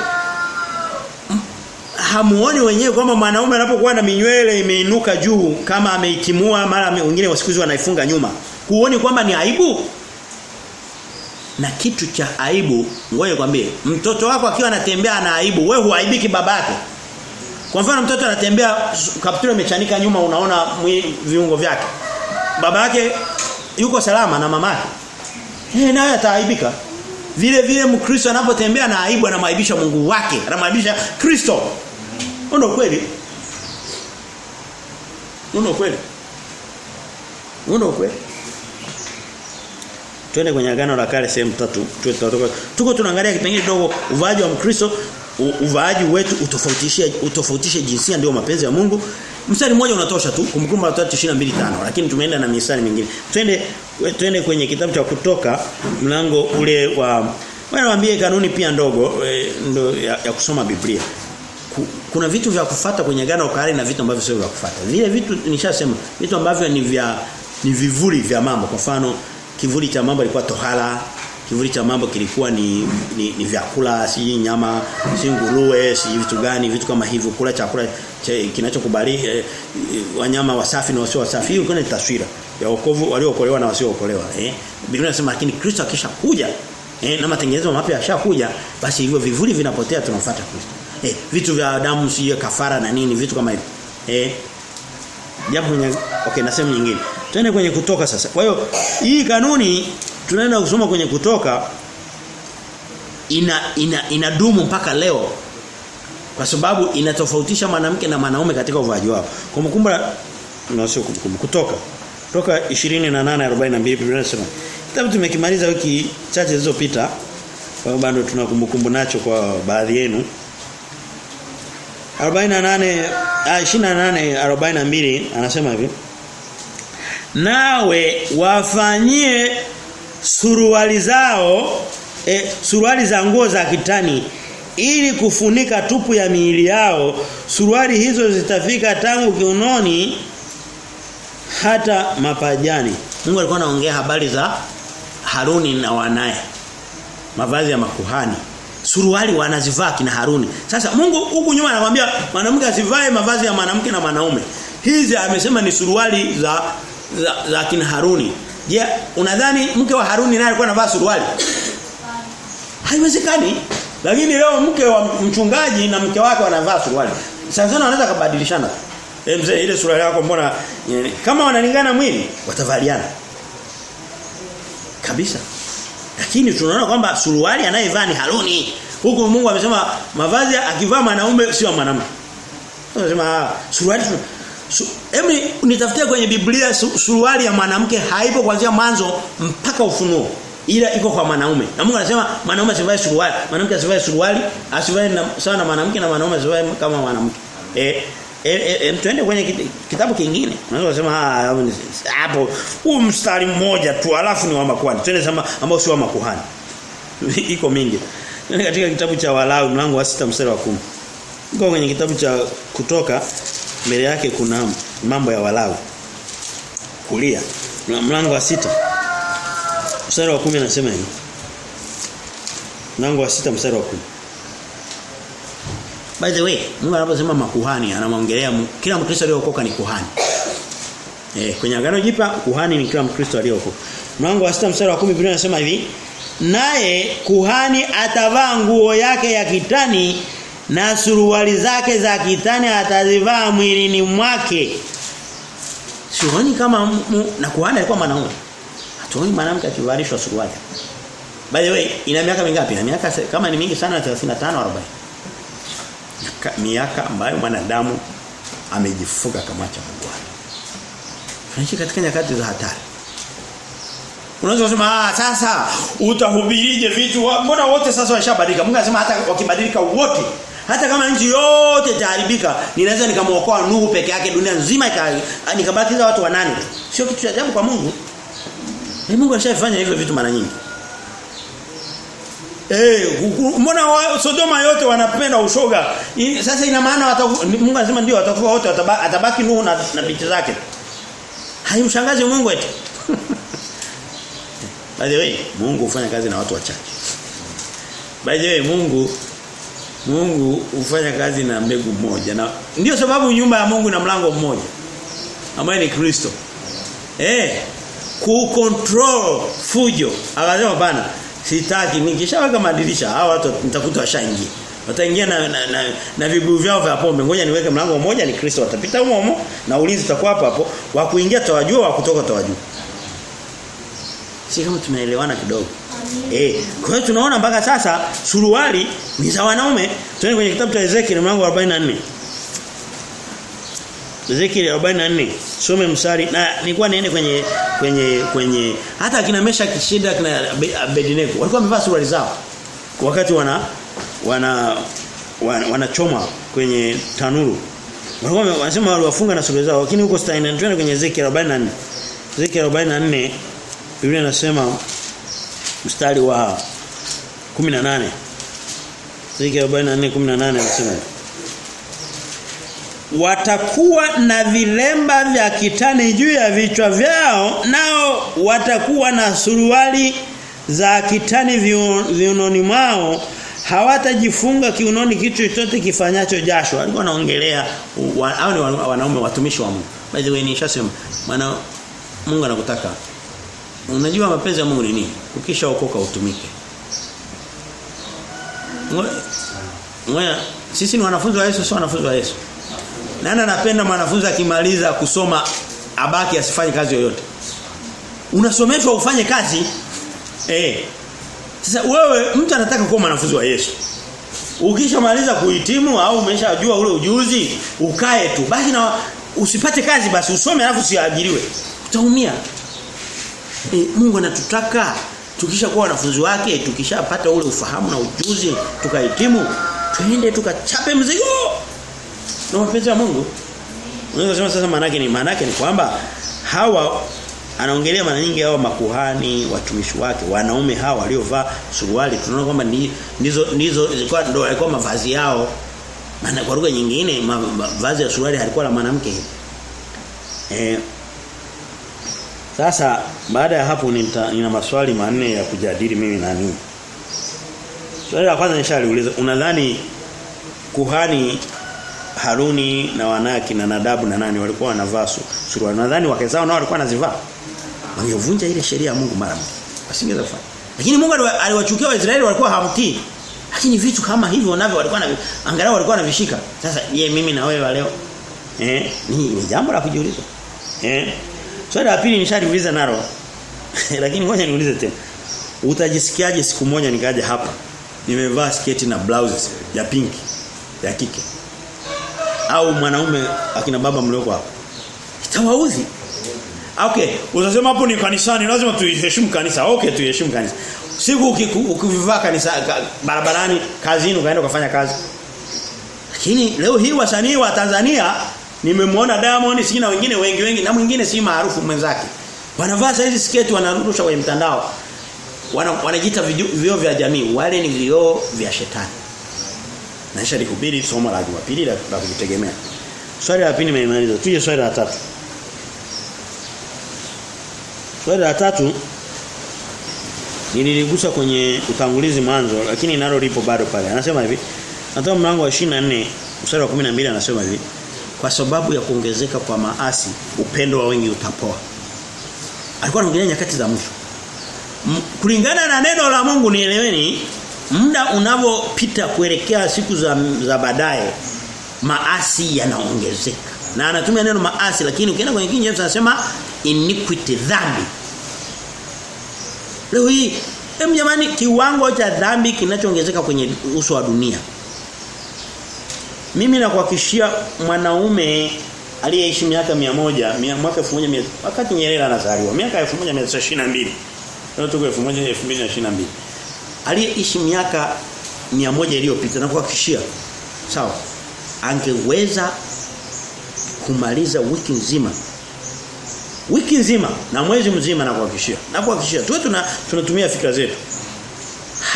hamuoni wenyewe kwamba mwanaume anapokuwa na minywele imeinuka juu kama ameitimua mara wengine wasikuzi wanaifunga nyuma. Huoni kwamba ni aibu na kitu cha aibu ngoja kwambie mtoto wako akiwa anatembea na aibu wewe huaibiki babake kwa mfano mtoto anatembea kaptura imechanika nyuma unaona viungo vyake. Baba yake yuko salama na mamake eh naye ataaibika. Vile vile mkristo anapotembea na aibu anamaibisha Mungu wake anamaibisha Kristo. Ndio kweli ndio kweli ndio kweli Twende kwenye agano la kale sehemu tatu. Tuko tuko tunaangalia kipengele kidogo uvaaji wa Mkristo, uvaaji wetu utofautishe utofautishe jinsia ndio mapenzi ya Mungu. Mstari mmoja unatosha tu kumkumbuka la 3:22:5 lakini tumeenda na mistari mingine. Twende twende kwenye kitabu cha kutoka mlango ule wa wanawaambie kanuni pia ndogo e, ndo ya, ya kusoma Biblia. Kuna vitu vya kufata kwenye agano kale na vitu ambavyo sio vya kufata. Vile vitu nishasema vitu ambavyo ni vya ni vivuli vya mambo. Kwa mfano kivuli cha mambo ilikuwa tohala kivuli cha mambo kilikuwa ni ni, ni vyakula si nyama si nguruwe si vitu gani vitu kama hivyo kula chakula kinachokubali eh, wanyama wasafi na wasio wasafi. Hiyo ni taswira ya wokovu waliookolewa na wasiookolewa eh. Biblia inasema lakini Kristo akisha kuja eh na matengenezo mapya yashakuja basi hivyo vivuli vinapotea tunafuata Kristo. Eh vitu vya damu si kafara na nini vitu kama hivyo eh. Japo okay na sehemu nyingine Twende kwenye kutoka sasa. Kwa hiyo hii kanuni tunaenda kusoma kwenye kutoka ina ina inadumu mpaka leo. Kwa sababu inatofautisha mwanamke na mwanaume katika uvaaji wao. Kumkumbuka na sio kumbukumbu kutoka. Kutoka 28:42 Biblia inasema. Kitabu tumekimaliza wiki chache zilizopita. Kwa hiyo bado tuna kumbukumbu nacho kwa baadhi yenu. 48 28 42 anasema hivi nawe wafanyie suruali zao e, suruali za nguo za kitani ili kufunika tupu ya miili yao suruali hizo zitafika tangu kiunoni hata mapajani Mungu alikuwa anaongea habari za Haruni na wanaye mavazi ya makuhani suruali wanazivaa kina Haruni. Sasa Mungu huku nyuma anakuambia mwanamke asivae mavazi ya mwanamke na mwanaume. Hizi amesema ni suruali za za, za kina Haruni. Je, unadhani mke wa Haruni naye alikuwa anavaa suruali? Haiwezekani. Lakini leo mke wa mchungaji na mke wake wanavaa suruali. Sasa sana wanaweza kubadilishana. Eh mzee ile suruali yako mbona kama wanalingana mwili watavaliana. Kabisa. Lakini tunaona kwamba suruali anayevaa ni Haruni. Huko Mungu amesema mavazi akivaa mwanaume sio mwanamke. Anasema suruali su, emi nitafutia kwenye Biblia su, suruali ya mwanamke haipo kuanzia mwanzo mpaka ufunuo. Ila iko kwa mwanaume. Na Mungu anasema mwanaume asivae suruali, mwanamke asivae suruali, asivae sawa na mwanamke na mwanaume asivae kama mwanamke. Eh E, e, e, tuende kwenye kitabu kingine. Unaweza kusema hapo huu mstari mmoja tu alafu ni wa makuhani. Twende sema ambao sio wa makuhani. (laughs) Iko mingi. Katika kitabu cha Walawi mlango wa sita mstari wa 10. Iko kwenye kitabu cha kutoka mbele yake kuna mambo ya Walawi. Kulia. Mlango wa sita Mstari wa 10 anasema hivi. Mlango wa sita mstari wa 10. By the way, Mungu anaposema makuhani anamwongelea kila Mkristo aliyeokoka ni kuhani. Eh, kwenye agano jipya kuhani ni kila Mkristo aliyeokoka. Mlango wa 6 mstari wa 10 Biblia inasema hivi, naye kuhani atavaa nguo yake ya kitani na suruali zake za kitani atazivaa mwilini mwake. Sioni kama mu, na kuhani alikuwa mwanaume. Hatuoni mwanamke akivalishwa suruali. By the way, ina miaka mingapi? Ina miaka kama ni mingi sana 35 40 miaka ambayo mwanadamu amejifuga kamacha Mungu. Tunaishi katika nyakati za hatari. Unaweza kusema ah sasa utahubirije vitu mbona wote sasa washabadilika? Mungu anasema hata wakibadilika wote hata kama nchi yote itaharibika ninaweza nikamwokoa Nuhu peke yake dunia nzima nikabakiza watu wanane. Sio kitu cha ajabu kwa Mungu. Ni Mungu alishafanya hivyo vitu mara nyingi. Eh, mbona Sodoma yote wanapenda ushoga? I, sasa ina maana Mungu anasema ndio watakufa wote atabaki Nuhu na, na binti zake. Haimshangazi Mungu eti. (laughs) By the way, Mungu hufanya kazi na watu wachache. By the way, Mungu Mungu ufanya kazi na mbegu moja. Na ndio sababu nyumba ya Mungu ina mlango mmoja ambaye ni Kristo. Eh, ku control fujo. Akasema bana, sitaki. Nikishaweka madirisha hawa watu nitakuta washaingia. Wataingia na na, na, na vibuyu vyao vya pombe. Ngoja niweke mlango mmoja ni Kristo watapita humo humo na ulinzi utakuwa hapo hapo. Wa kuingia tawajua wa kutoka tawajua si kama tunaelewana kidogo eh kwa hiyo tunaona mpaka sasa suruali ni za wanaume. Tuende kwenye kitabu cha Ezekiel mlango wa 44 Ezekiel 44 some msari na nilikuwa niende kwenye kwenye kwenye hata akina Mesha kishinda kina Abednego walikuwa wamevaa suruali zao. Wakati wana wana wanachoma wana kwenye tanuru. Walikuwa wanasema waliwafunga na suruali zao lakini huko Stein twende kwenye Ezekiel 44 Ezekiel 44 Biblia inasema mstari wa 18 Zike 44:18 anasema watakuwa na vilemba vya kitani juu ya vichwa vyao nao watakuwa na suruali za kitani viunoni mwao. Hawatajifunga kiunoni kitu chochote kifanyacho jasho. Alikuwa anaongelea hao ni wanaume watumishi wa Mungu. By the way nishasema maana Mungu anakutaka unajua mapenzi ya Mungu ni nini? Ukishaokoka utumike. Ngoja. Sisi ni wanafunzi wa Yesu sio wanafunzi wa Yesu. Nani anapenda mwanafunzi akimaliza kusoma abaki asifanye kazi yoyote? Unasomeshwa ufanye kazi. Eh. Sasa wewe mtu anataka kuwa mwanafunzi wa Yesu. Ukishamaliza kuhitimu au umeshajua ule ujuzi ukae tu. Basi na usipate kazi basi usome alafu usiajiriwe. Utaumia e, Mungu anatutaka tukishakuwa wanafunzi wake tukishapata ule ufahamu na ujuzi tukahitimu twende tukachape mzigo. Na mapenzi ya Mungu unaweza kusema sasa maana yake ni maana yake ni kwamba hawa anaongelea mara nyingi hao makuhani watumishi wake wanaume hawa waliovaa suruali tunaona kwamba ni, ndizo ndizo zilikuwa ndio walikuwa mavazi yao. Maana kwa lugha nyingine mavazi ya suruali halikuwa la mwanamke. Eh sasa baada ya hapo nita, nina maswali manne ya kujadili mimi na nini Swali la kwanza nishaliuliza unadhani kuhani Haruni na wanaki na Nadabu na nani walikuwa wanavaa suruali. Nadhani wake zao nao walikuwa wanazivaa. Wangevunja ile sheria ya Mungu mara moja. Wasingeweza kufanya. Lakini Mungu aliwachukia Waisraeli walikuwa hamtii. Lakini vitu kama hivyo navyo walikuwa na angalau walikuwa wanavishika. Sasa je, mimi na wewe leo? Eh, ni jambo la kujiuliza. Eh. Swali la pili nishaliuliza nalo. (laughs) Lakini ngoja niulize tena. Utajisikiaje siku moja nikaja hapa? Nimevaa sketi na blouses ya pinki ya kike au mwanaume akina baba mlioko hapo Itawauzi. okay utasema hapo ni kanisani lazima tuiheshimu kanisa okay tuiheshimu kanisa siku ukivivaa kanisa barabarani kazini ukaenda kufanya kazi lakini leo hii wasanii wa Tanzania nimemwona Diamond si na wengine wengi wengi na mwingine si maarufu mwenzake wanavaa hizi sketi wanarusha kwenye mtandao wana, wanajiita vioo vya jamii wale ni vioo vya shetani Naisha lihubiri somo la Jumapili la, la kujitegemea. Swali la pili nimeimaliza. Tuje swali la tatu. Swali la tatu nililigusa kwenye utangulizi mwanzo lakini nalo lipo bado pale. Anasema hivi. Natoa mlango wa 24 mstari wa 12 anasema hivi. Kwa sababu ya kuongezeka kwa maasi upendo wa wengi utapoa. Alikuwa anaongelea nyakati za mwisho. Kulingana na neno la Mungu nieleweni muda unavyopita kuelekea siku za za baadaye maasi yanaongezeka na anatumia neno maasi lakini ukienda kwenye King James anasema iniquity dhambi leo hii hem jamani kiwango cha dhambi kinachoongezeka kwenye uso wa dunia mimi nakuhakishia mwanaume aliyeishi miaka 100 mwaka 1000 wakati Nyerere anazaliwa miaka 1922 leo tuko 1222 aliyeishi miaka mia moja iliyopita na kuhakikishia sawa angeweza kumaliza wiki nzima. Wiki nzima na mwezi mzima na kuhakikishia na kuhakikishia tuwe tuna tunatumia fikra zetu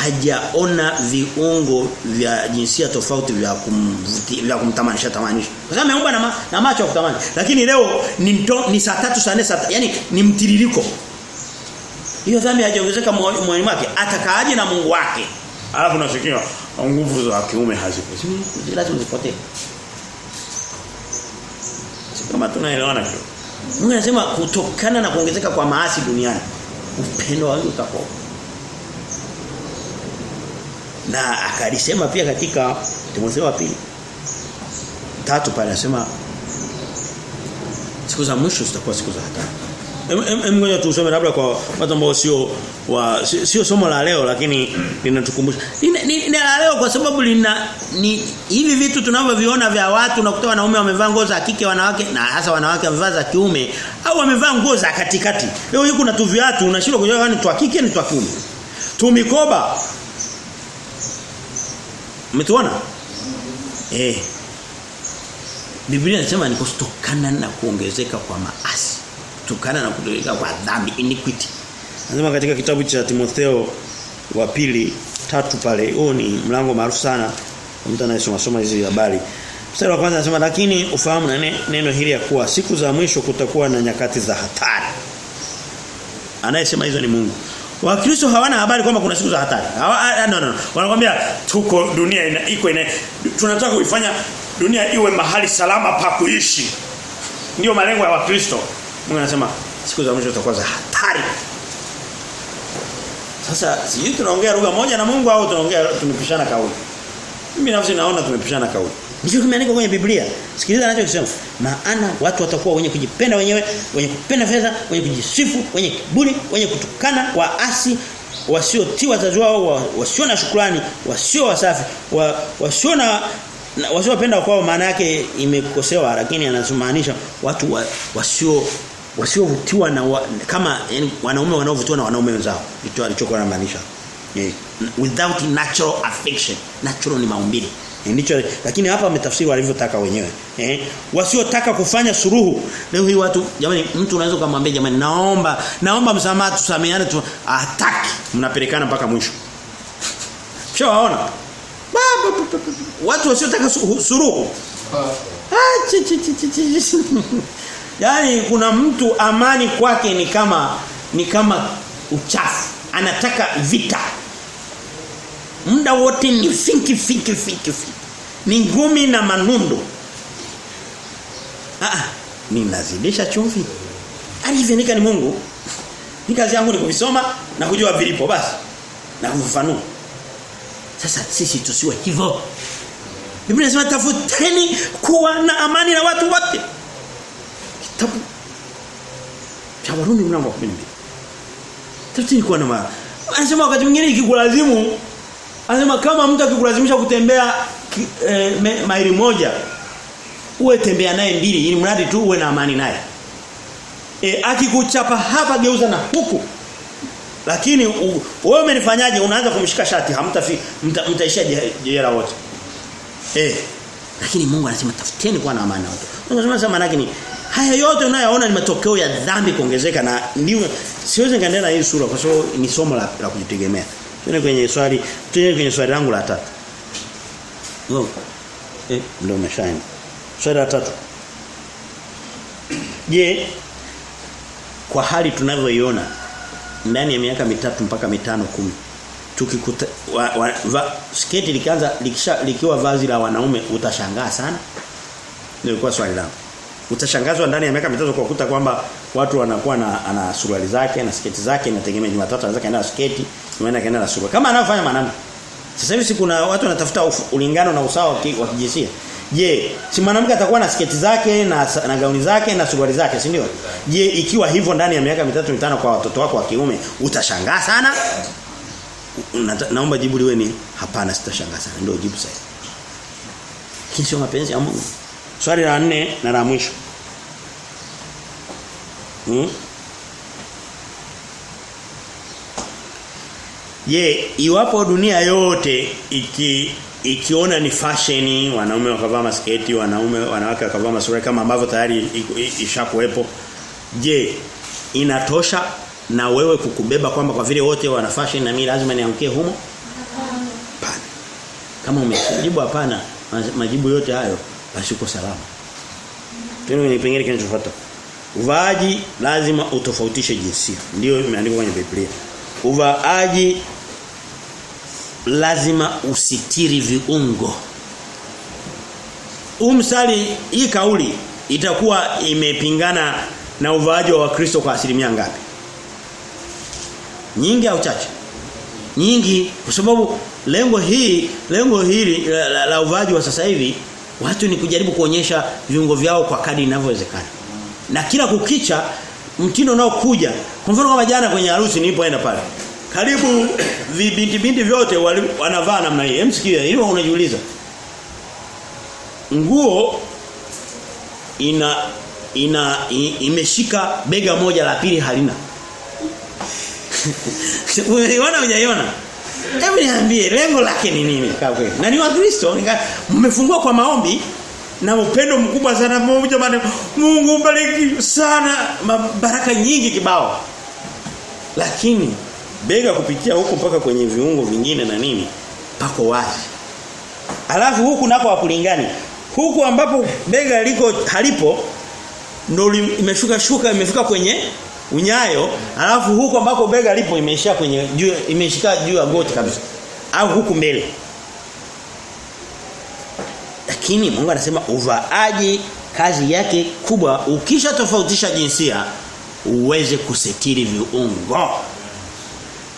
hajaona viungo vya jinsia tofauti vya kumvuti vya kumtamanisha tamanisha. Sasa ameumba na, ma, na macho ya kutamani lakini leo ni mto, ni saa 3 saa 4 saa yani ni mtiririko. Hiyo dhambi hajaongezeka moyoni mwake. Atakaaje na Mungu wake? Alafu nasikia nguvu za kiume hazipo lazima zipotee. Kama tunaelewana kidogo Mungu anasema kutokana na kuongezeka kwa maasi duniani upendo wa utakuwa na akalisema pia katika Timotheo wa pili tatu pale anasema siku za mwisho zitakuwa siku za hatari mmoja ngoja tusome labda kwa watu ambao sio wa sio somo la leo lakini linatukumbusha. Ni, ni, la leo kwa sababu lina ni hivi vitu tunavyoviona vya watu na kutoa wanaume wamevaa nguo za kike wanawake na hasa wanawake wamevaa za kiume au wamevaa nguo za katikati. Leo yuko kuna tu viatu unashindwa kujua ni twa kike ni twa kiume. Tu mikoba. Umetuona? Eh. Biblia inasema ni kutokana na kuongezeka kwa maasi kutokana na kutoleka kwa dhambi iniquity. Anasema katika kitabu cha Timotheo wa pili tatu pale huo ni mlango maarufu sana mtu anayesoma soma hizi habari. Mstari wa kwanza anasema lakini ufahamu na neno hili ya kuwa siku za mwisho kutakuwa na nyakati za hatari. Anayesema hizo ni Mungu. Wakristo hawana habari kwamba kuna siku za hatari. Hawa, no, no. Wanakuambia tuko dunia ina, iko ina tunataka kuifanya dunia iwe mahali salama pa kuishi. Ndio malengo ya Wakristo. Mungu anasema siku za mwisho zitakuwa za hatari. Sasa sijui tunaongea lugha moja na Mungu au tunaongea tumepishana kauli. Mimi nafsi naona tumepishana kauli. Ndicho kimeandikwa kwenye Biblia. Sikiliza anachokisema. Maana watu watakuwa wenye kujipenda wenyewe, wenye kupenda fedha, wenye kujisifu, wenye kiburi, wenye kutukana, waasi, wasiotii wazazi wao, wasio na shukrani, wasio wasafi, wa, wasio na wasiopenda kwao maana yake imekosewa lakini anazumaanisha watu wa, wasio wasiovutiwa na wa, kama yani, wanaume wanaovutiwa na wanaume wenzao ndicho alichokuwa anamaanisha yeah. without natural affection natural ni maumbile ndicho lakini hapa ametafsiri walivyotaka wenyewe. Eh wasiotaka kufanya suruhu leo hii watu jamani mtu unaweza kumwambia jamani naomba naomba msamaha tusameane tu hataki. Mnapelekana mpaka mwisho. Shawaona? Watu wasiotaka suruhu ah chi chi chi chi (laughs) yani kuna mtu amani kwake ni kama ni kama uchafu. Anataka vita. Muda wote ni fiki fiki fiki fiki ni ngumi na manundo. Ah ninazidisha chumvi. Alivyonika ni Mungu. Ni kazi yangu ni kuvisoma na kujua vilipo basi. Na kufafanua sasa sisi tusiwe hivyo. Biblia inasema tafuteni kuwa na amani na watu wote. Kitabu cha Warumi mlango wa 12 tafuteni kuwa na amani. Anasema wakati mwingine ikikulazimu anasema kama mtu akikulazimisha kutembea e, maili moja uwe tembea naye mbili ili mradi tu uwe na amani naye. E, akikuchapa hapa geuza na huku. Lakini wewe umenifanyaje? Unaanza kumshika shati hamtafi mta, mtaishia jela wote. Eh lakini Mungu anasema tafuteni kwa na amani wote. Mungu sema maana ni haya yote unayoona ni matokeo ya dhambi kuongezeka na ndio siwezi ngaendelea hii sura kwa sababu ni somo la, la kujitegemea tuende kwenye swali tuende kwenye swali langu la tatu. Ngo. eh ndio umeshaenda swali la tatu. Je kwa hali tunavyoiona ndani ya miaka mitatu mpaka mitano kumi tukikuta wa, wa, va, sketi likianza likisha likiwa vazi la wanaume utashangaa sana? Nilikuwa swali langu. Utashangazwa ndani ya miaka mitatu kwa kukuta kwamba watu wanakuwa na ana suruali zake na sketi zake inategemea Jumatatu anaweza kaenda na sketi Jumanne kaenda na suruali kama anavyofanya mwanamke sasa hivi si kuna watu wanatafuta ulingano na usawa wa kijinsia Je, si mwanamke atakuwa na sketi zake na na gauni zake na suruali zake, si ndio? Je, ikiwa hivyo ndani ya miaka mitatu mitano kwa watoto wako wa kiume, utashangaa sana? Na, naomba jibu liwe ni hapana sitashangaa sana. Ndio jibu sahihi. Hii mapenzi ya Mungu. Swali la nne na la mwisho. Hmm? Je, iwapo dunia yote iki ikiona ni fashion wanaume wakavaa masketi wanaume wanawake wakavaa masuruali kama ambavyo tayari ishakuwepo je inatosha na wewe kukubeba kwamba kwa vile wote wana fashion na mimi lazima niangukie humo? Hapana. Kama umejibu hapana majibu yote hayo basi uko salama. Tena ni pengine kinachofuata. Uvaaji lazima utofautishe jinsia. Ndio imeandikwa kwenye Biblia. Uvaaji lazima usitiri viungo. Umsali hii kauli itakuwa imepingana na uvaaji wa Wakristo kwa asilimia ngapi? Nyingi au chache? Nyingi kwa sababu lengo hii lengo hili la, la, la uvaaji wa sasa hivi watu ni kujaribu kuonyesha viungo vyao kwa kadi inavyowezekana. Na kila kukicha mtindo unaokuja kwa mfano kama jana kwenye harusi nilipoenda pale karibu vibinti bindi vyote wanavaa namna hii. Emsikia hilo unajiuliza. Nguo ina ina imeshika bega moja la pili halina. (laughs) Unaiona hujaiona? Hebu niambie lengo lake ni nini? Na ni Wakristo mmefungua kwa maombi na upendo mkubwa sana Mungu jamani Mungu bariki sana baraka nyingi kibao. Lakini bega kupitia huku mpaka kwenye viungo vingine na nini pako wazi. Alafu huku nako hakulingani. Huku ambapo bega liko halipo ndo imeshuka shuka imefika kwenye unyayo, alafu huku ambako bega lipo imeishia kwenye juu imeshika juu ya goti kabisa. Au huku mbele. Lakini Mungu anasema uvaaji kazi yake kubwa ukisha tofautisha jinsia uweze kusetiri viungo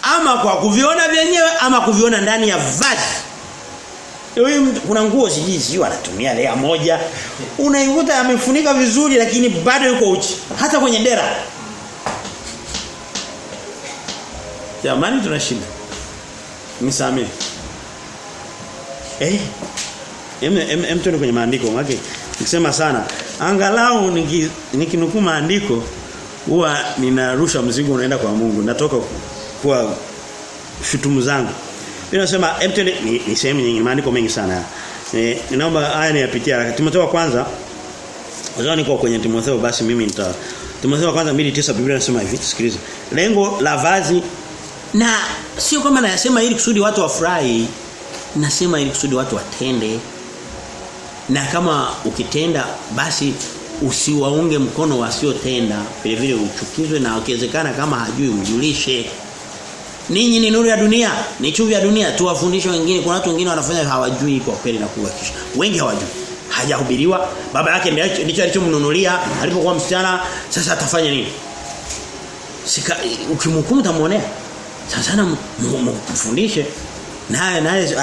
ama kwa kuviona vyenyewe ama kuviona ndani ya vazi. Huyu kuna nguo siji sijui anatumia lea moja. Unaikuta amefunika vizuri lakini bado yuko uchi hata kwenye dera. Jamani tunashinda. Nisamee. Eh? Em em, em kwenye maandiko wake. Nikisema sana angalau nikinukuu maandiko huwa ninarusha mzigo unaenda kwa Mungu. Natoka kwa shutumu zangu. Mimi nasema emtende ni, ni sehemu nyingi maandiko mengi sana. Eh ninaomba haya niyapitie haraka. Timotheo kwanza Wazao niko kwenye Timotheo basi mimi nita Timotheo kwanza 2:9 Biblia inasema hivi sikiliza. Lengo la vazi na sio kama nayasema ili kusudi watu wafurahi. Nasema ili kusudi watu watende. Na kama ukitenda basi usiwaunge mkono wasiotenda vile vile uchukizwe na ukiwezekana kama hajui umjulishe Ninyi ni nuru ya dunia, ni chumvi ya dunia, tuwafundishe wengine. Kuna watu wengine wanafanya hawajui kwa kweli na kuhakikisha. Wengi hawajui. Hajahubiriwa, baba yake ndicho alichomnunulia alipokuwa msichana, sasa atafanya nini? Sika ukimhukumu tamuonea. Sasa sana mfundishe naye naye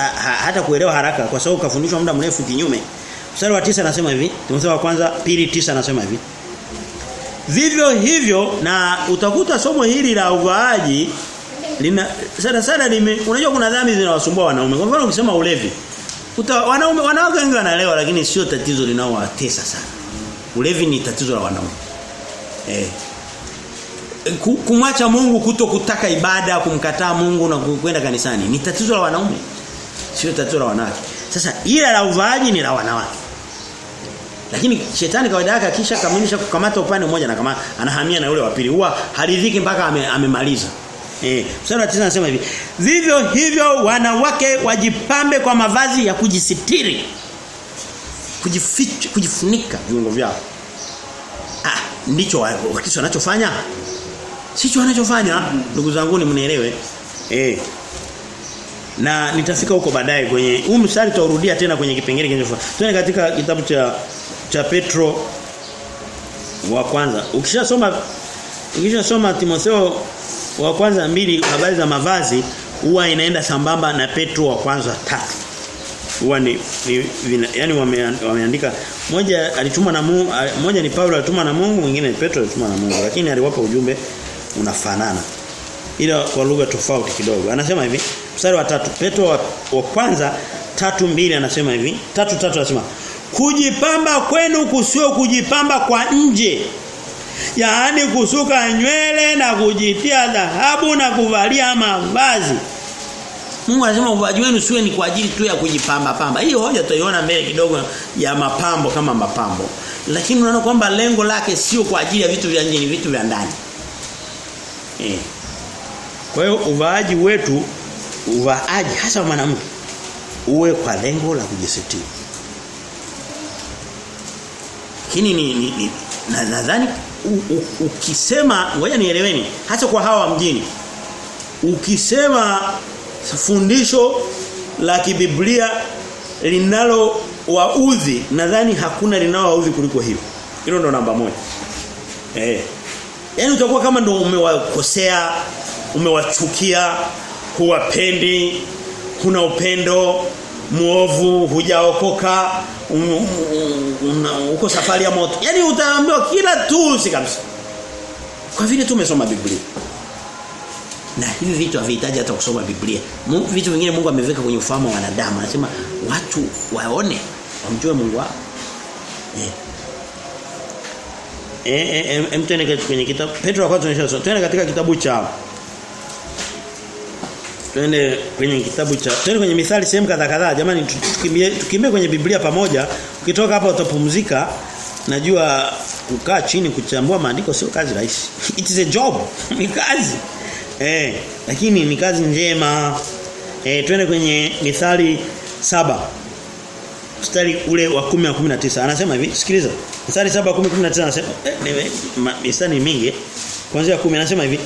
hata kuelewa haraka kwa sababu kafundishwa muda mrefu kinyume. Mstari wa tisa anasema hivi, Timotheo wa kwanza pili tisa anasema hivi. Vivyo hivyo na utakuta somo hili la uvaaji lina sana sana lime unajua kuna dhambi zinawasumbua wanaume. Kwa mfano ukisema ulevi. Uta, wanaume wanawake wengi wanaelewa lakini sio tatizo linaowatesa sana. Ulevi ni tatizo la wanaume. Eh. Kumwacha Mungu kuto kutaka ibada, kumkataa Mungu na kwenda kanisani ni tatizo la wanaume. Sio tatizo la wanawake. Sasa ila la uvaaji ni la wanawake. Lakini shetani kawaida yake akisha kamilisha kukamata upande mmoja na kama anahamia na yule wa pili huwa haridhiki mpaka amemaliza. ame. Eh, mstari wa 9 anasema hivi. Vivyo hivyo wanawake wajipambe kwa mavazi ya kujisitiri. Kujificha, kujifunika viungo vyao. Ah, ndicho Wakristo wanachofanya. Sicho wanachofanya, ndugu zangu ni mnielewe. Eh. Na nitafika huko baadaye kwenye huu mstari tutarudia tena kwenye kipengele kinachofuata. Twende katika kitabu cha cha Petro wa kwanza. Ukishasoma ukishasoma Timotheo wa kwanza mbili habari za mavazi huwa inaenda sambamba na Petro wa kwanza tatu. Huwa ni, ni vina, yani wame, wameandika moja alitumwa na Mungu moja ni Paulo alitumwa na Mungu mwingine ni Petro alitumwa na Mungu lakini aliwapa ujumbe unafanana ila kwa lugha tofauti kidogo. Anasema hivi mstari wa tatu Petro wa, wa kwanza tatu mbili anasema hivi tatu tatu anasema kujipamba kwenu kusio kujipamba kwa nje yaani kusuka nywele na kujitia dhahabu na kuvalia mavazi Mungu anasema uvaji wenu siwe ni kwa ajili tu ya kujipamba pamba. Hiyo hoja tutaiona mbele kidogo ya mapambo kama mapambo. Lakini unaona kwamba lengo lake sio kwa ajili ya vitu vya nje ni vitu vya ndani. Eh. Kwa hiyo uvaaji wetu uvaaji hasa mwanamke uwe kwa lengo la kujisitiri. Lakini ni, ni, ni nadhani ukisema ngoja nieleweni hasa kwa hawa mjini. Ukisema fundisho la kibiblia linalo waudhi nadhani hakuna linalowaudhi kuliko hilo. Hilo ndo namba moja. Eh. Yani utakuwa kama ndo umewakosea, umewachukia, huwapendi, kuna upendo, muovu, hujaokoka, um, um, uko safari ya moto. yani utaambiwa kila tusi kabisa. Kwa vile tu umesoma Biblia. Na hivi vitu havihitaji hata kusoma Biblia. Vitu vingine Mungu ameweka kwenye ufahamu wa wanadamu. Anasema watu waone, wamjue Mungu wao. Eh. Eh eh twende kwenye kitabu Petro kwa tunasoma. Katika kitabu cha Twende kwenye kitabu cha Twende kwenye mithali sehemu kadha kadhaa. Jamani tukimbie tukimbie kwenye Biblia pamoja. Ukitoka hapa utapumzika. Najua kukaa chini kuchambua maandiko sio kazi rahisi. (laughs) It is a job. (laughs) Ni kazi. Eh, lakini ni kazi njema. Eh, twende kwenye mithali saba mstari ule wa 10 na 19 anasema hivi sikiliza mstari 7 10 19 anasema eh, mistari mingi kuanzia 10 anasema hivi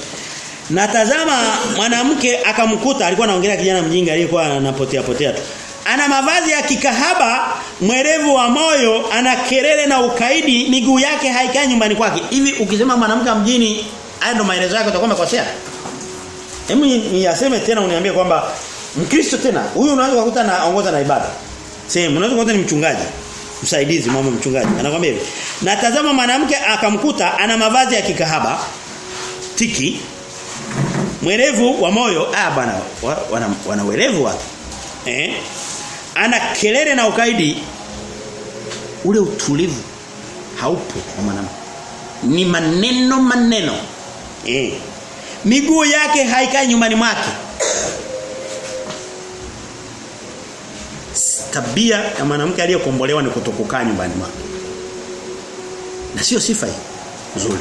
natazama mwanamke akamkuta alikuwa anaongelea kijana mjinga aliyekuwa anapotea potea tu ana mavazi ya kikahaba mwerevu wa moyo ana kelele na ukaidi miguu yake haikai nyumbani kwake hivi ukisema mwanamke mjini haya ndo maelezo yake utakuwa umekosea hebu niyaseme tena uniambie kwamba mkristo tena huyu unaweza kukuta anaongoza na ibada Sema unaweza kukuta ni mchungaji, msaidizi mama mchungaji. Anakuambia hivi. Na tazama mwanamke akamkuta ana mavazi ya kikahaba tiki mwerevu wa moyo ah bwana wana, wana werevu. Eh? Ana kelele na ukaidi ule utulivu haupo kwa mwanamke. Ni maneno maneno. Eh. Miguu yake haikai nyumbani mwake. tabia ya mwanamke aliyekombolewa ni kutokukaa nyumbani mwake. Na sio sifa hii nzuri.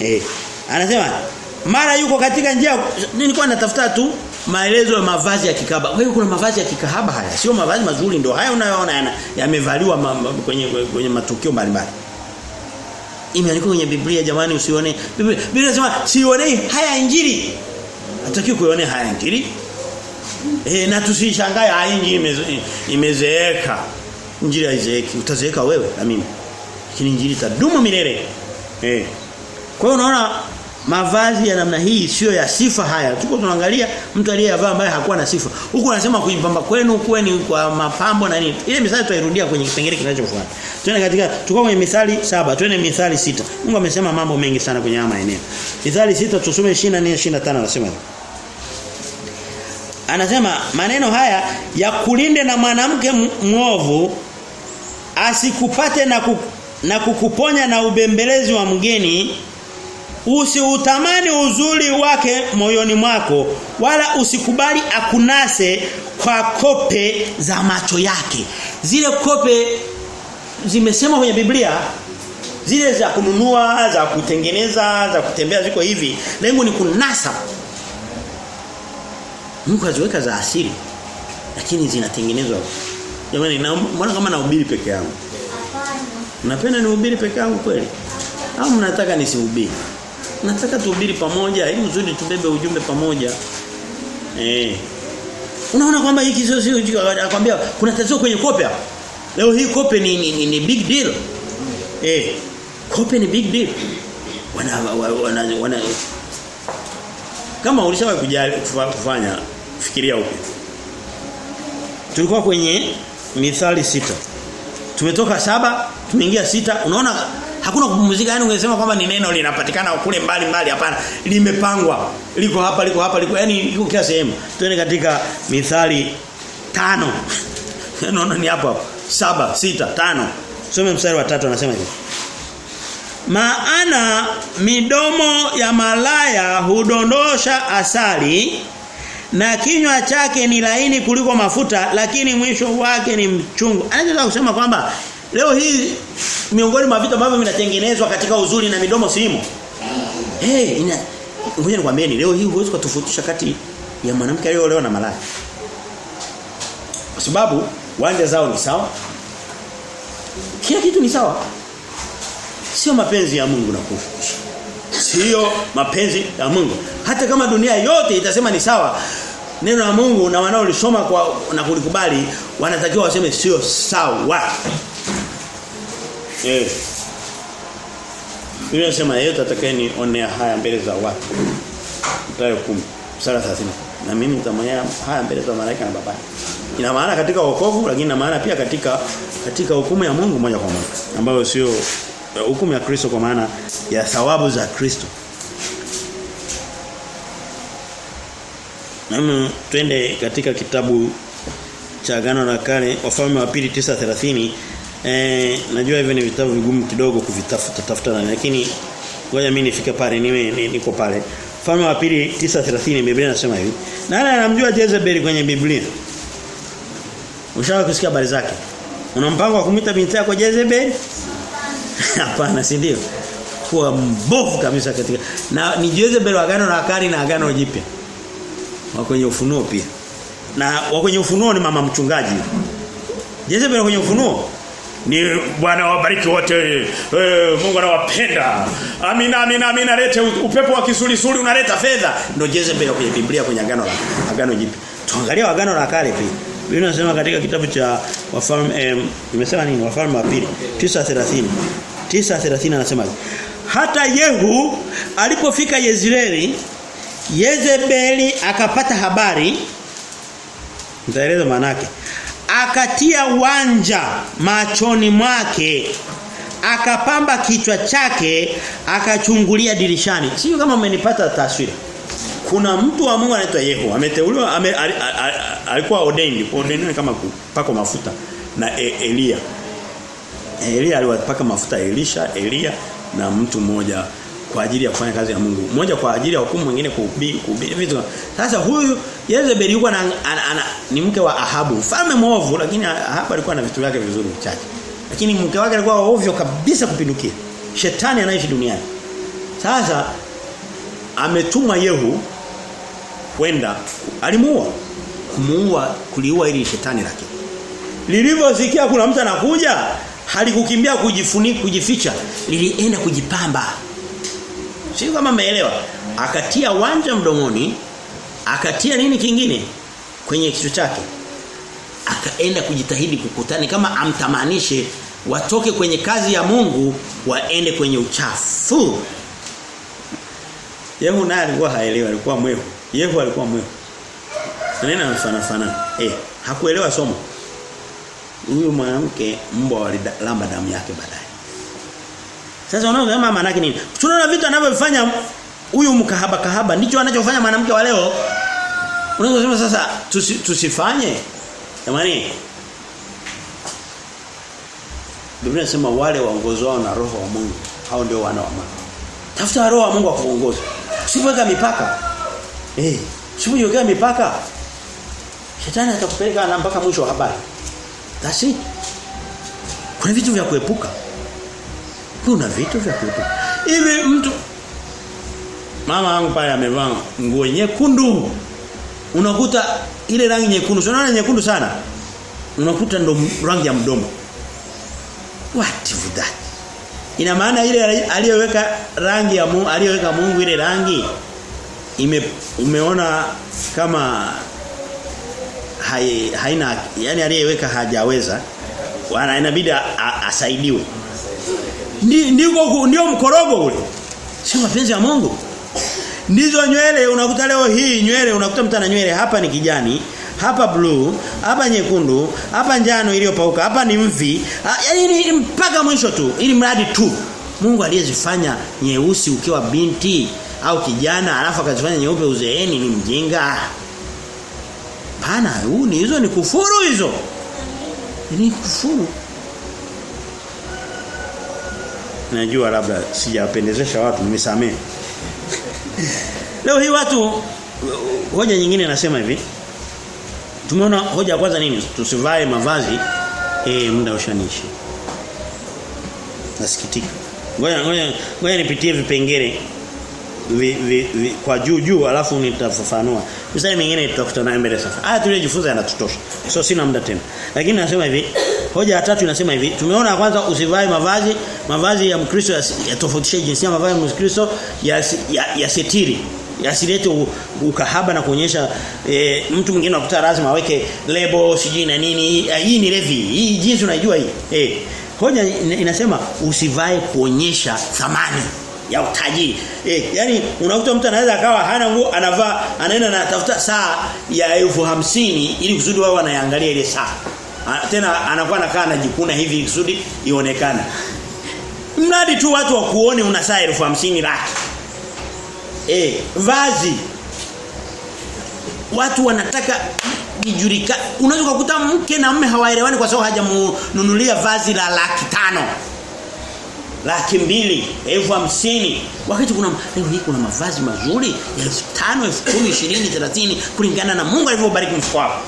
Eh, anasema mara yuko katika njia nilikuwa natafuta tu maelezo ya mavazi ya kikaba. Kwa hiyo kuna mavazi ya kikahaba haya. Sio mavazi mazuri ndio haya unayoona yamevaliwa kwenye kwenye matukio mbalimbali. Imeandikwa kwenye Biblia jamani usione. Biblia inasema sionei haya injili. Hataki kuione haya injili. Eh na tusishangae haya injili imezeeka. Injili haizeeki. Utazeeka wewe na mimi. Lakini injili itadumu milele. Eh. Kwa hiyo unaona mavazi ya namna hii sio ya sifa haya. Tuko tunaangalia mtu aliyevaa ambaye hakuwa na sifa. Huko anasema kujipamba kwenu kuwe ni kwa mapambo na nini. Ile misali tutairudia kwenye kipengele kinachofuata. Twende katika tuko kwenye mithali saba, twende mithali sita. Mungu amesema mambo mengi sana kwenye haya maeneo. Mithali sita tusome 24 25 anasema. Anasema maneno haya ya kulinde na mwanamke mwovu asikupate na ku, na kukuponya na ubembelezi wa mgeni usiutamani uzuri wake moyoni mwako wala usikubali akunase kwa kope za macho yake. Zile kope zimesema kwenye Biblia zile za kununua za kutengeneza za kutembea ziko hivi. Lengo ni kunasa. Mungu aziweka za asili lakini zinatengenezwa. Jamani mbona kama nahubiri peke yangu? Napenda nihubiri peke yangu kweli? Au mnataka nisihubiri Nataka tuhubiri pamoja ili mzuri tubebe ujumbe pamoja. Eh. Unaona kwamba hiki sio sio anakuambia kuna tatizo kwenye kope. Leo hii kope ni, ni, ni, ni big deal. Eh. Kope ni big deal. Wana wana, wana, wana kama ulishawahi kujali kufanya fikiria huko. Tulikuwa kwenye mithali sita. Tumetoka saba, tumeingia sita. Unaona Hakuna kupumzika yani ungesema kwamba ni neno linapatikana kule mbali mbali hapana. Limepangwa. Liko hapa liko hapa liko yani liko kila sehemu. Twende katika mithali tano (laughs) Naona ni hapo hapo. Saba, sita, tano. Some mstari wa tatu anasema hivi. Maana midomo ya malaya hudondosha asali na kinywa chake ni laini kuliko mafuta lakini mwisho wake ni mchungu. Anaweza kusema kwamba leo hii miongoni mwa vitu ambavyo vinatengenezwa katika uzuri na midomo simo. Eh, hey, ina ngoja nikwambieni leo hii huwezi kutofautisha kati ya mwanamke aliyeolewa na malaya. Kwa sababu wanja zao ni sawa. Kila kitu ni sawa. Sio mapenzi ya Mungu na kufa. Sio mapenzi ya Mungu. Hata kama dunia yote itasema ni sawa, neno la Mungu na wanaolisoma kwa na kulikubali wanatakiwa waseme sio sawa. Eh. Biblia inasema yeyote atakayenionea haya mbele za watu. Mstari 10, sura 30. Na mimi nitamwonea haya mbele za malaika na baba. Ina maana katika wokovu lakini ina maana pia katika katika hukumu ya Mungu moja kwa moja ambayo sio hukumu ya Kristo kwa maana ya thawabu za Kristo. Namu twende katika kitabu cha Agano la Kale Wafalme wa pili 9:30 eh najua hivi ni vitabu vigumu kidogo kuvitafuta tafuta lakini ngoja mimi nifike pale niwe niko pale. Wafalme wa pili 9:30 Biblia inasema hivi. Nani anamjua Jezebel kwenye Biblia? Ushawahi kusikia habari zake? Una mpango wa kumita binti yako Jezebel? (laughs) Hapana, si ndio? Kuwa mbovu kabisa katika na ni Jezebel wa agano la kale na agano jipya. Wa kwenye ufunuo pia. Na wa kwenye ufunuo ni mama mchungaji. Jezebel kwenye ufunuo ni Bwana wabariki wote. Eh, Mungu anawapenda. Amina amina amina lete upepo wa kisulisuli unaleta fedha. Ndio Jezebel kwenye Biblia kwenye agano la agano jipya. Tuangalie agano la kale pia. Biblia inasema katika kitabu cha wafalme eh, imesema nini? Wafalme wa pili 9:30. 9:30 anasema hata Yehu alipofika Yezreeli Yezebeli akapata habari nitaeleza maana akatia wanja machoni mwake akapamba kichwa chake akachungulia dirishani. Sio kama umenipata taswira. Kuna mtu wa Mungu anaitwa Yehu ameteuliwa ame, al, al, al, alikuwa ordained ordained kama kupaka mafuta na e, Elia. Elia aliwapaka mafuta Elisha Elia na mtu mmoja kwa ajili ya kufanya kazi ya Mungu. Mmoja kwa ajili ya hukumu mwingine kuhubiri kuhubiri vitu. Sasa huyu Yezebeli yuko na ana, ana, ni mke wa Ahabu. Mfalme mwovu lakini Ahabu alikuwa na vitu vyake vizuri vichache. Lakini mke wake alikuwa ovyo kabisa kupindukia. Shetani anaishi duniani. Sasa ametuma Yehu kwenda alimuua. Kumuua kuliua ili shetani lake. Lilivyosikia kuna mtu anakuja halikukimbia kujifunika kujificha lilienda kujipamba Sio kama umeelewa. Akatia wanja mdomoni akatia nini kingine kwenye kichwa chake. Akaenda kujitahidi kukutani kama amtamanishe watoke kwenye kazi ya Mungu waende kwenye uchafu. Yehu naye alikuwa haelewi alikuwa mwehu. Yehu alikuwa mwehu. Nena sana sana. eh hakuelewa somo. Huyu mwanamke mbwa walilamba damu yake baadaye sasa unaona maana yake nini? Tunaona vitu anavyofanya huyu mkahaba kahaba ndicho anachofanya mwanamke wa leo. Unaweza kusema sasa tusi, tusifanye? Jamani. Biblia inasema wale waongozwao na roho wa Mungu hao ndio wana wa Mungu. Tafuta roho wa Mungu akuongoze usipoweka mipaka. Eh usipoweka mipaka shetani atakupeleka mpaka mwisho wa habari. That's it. Kuna vitu vya kuepuka kuna vitu vya kutu. hivi mtu mama wangu pale amevaa nguo nyekundu unakuta ile rangi nyekundu unaona nyekundu sana? Unakuta ndo rangi ya mdomo. What is that? Ina maana ile aliyoweka rangi ya Mungu aliyoweka Mungu ile rangi ime umeona kama hai, haina yani aliyeweka hajaweza. Wana inabidi asaidiwe ndiko ndio mkorogo ule. Sio mapenzi ya Mungu? Ndizo nywele unakuta leo hii nywele unakuta mtu ana nywele hapa ni kijani hapa blue hapa nyekundu hapa njano iliyopauka hapa ni mvi. Yaani mpaka mwisho tu ili mradi tu. Mungu aliyezifanya nyeusi ukiwa binti au kijana alafu akazifanya nyeupe uzeeni ni mjinga. Pana, huu ni hizo ni kufuru hizo. Ni kufuru. Najua labda sijapendezesha watu nimesamee. Leo hii watu hoja nyingine nasema hivi. Tumeona hoja ya kwanza nini? Tusivae mavazi eh muda ushanishi. Nasikitika. Ngoja ngoja ngoja nipitie vipengele vi, vi, vi, kwa juu juu alafu nitafafanua. Mstari mwingine tutakutana mbele sasa. Haya tuliyojifunza yanatutosha. So sina muda tena. Lakini nasema hivi, hoja ya tatu inasema hivi, tumeona kwanza usivae mavazi, mavazi ya Mkristo yatofautishe jinsia mavazi ya Mkristo ya, ya, ya setiri yasilete ukahaba na kuonyesha e, mtu mwingine anakuta lazima aweke lebo sijui na nini hii ni levi hii jinsi unajua hii eh hoja inasema usivae kuonyesha thamani ya utajiri. Eh, yani unakuta mtu anaweza akawa hana nguo anavaa anaenda na tafuta saa ya elfu hamsini ili kusudi wao wanaangalia ile saa. Tena anakuwa anakaa anajikuna hivi kusudi ionekane. Mradi tu watu wakuone una saa elfu hamsini laki. Eh, vazi. Watu wanataka kijurika. Unaweza kukuta mke na mume hawaelewani kwa sababu hajamununulia vazi la laki tano laki mbili elfu hamsini. Wakati kuna leo hii kuna mavazi mazuri ya elfu tano elfu kumi ishirini thelathini kulingana na Mungu alivyobariki mfuko wako.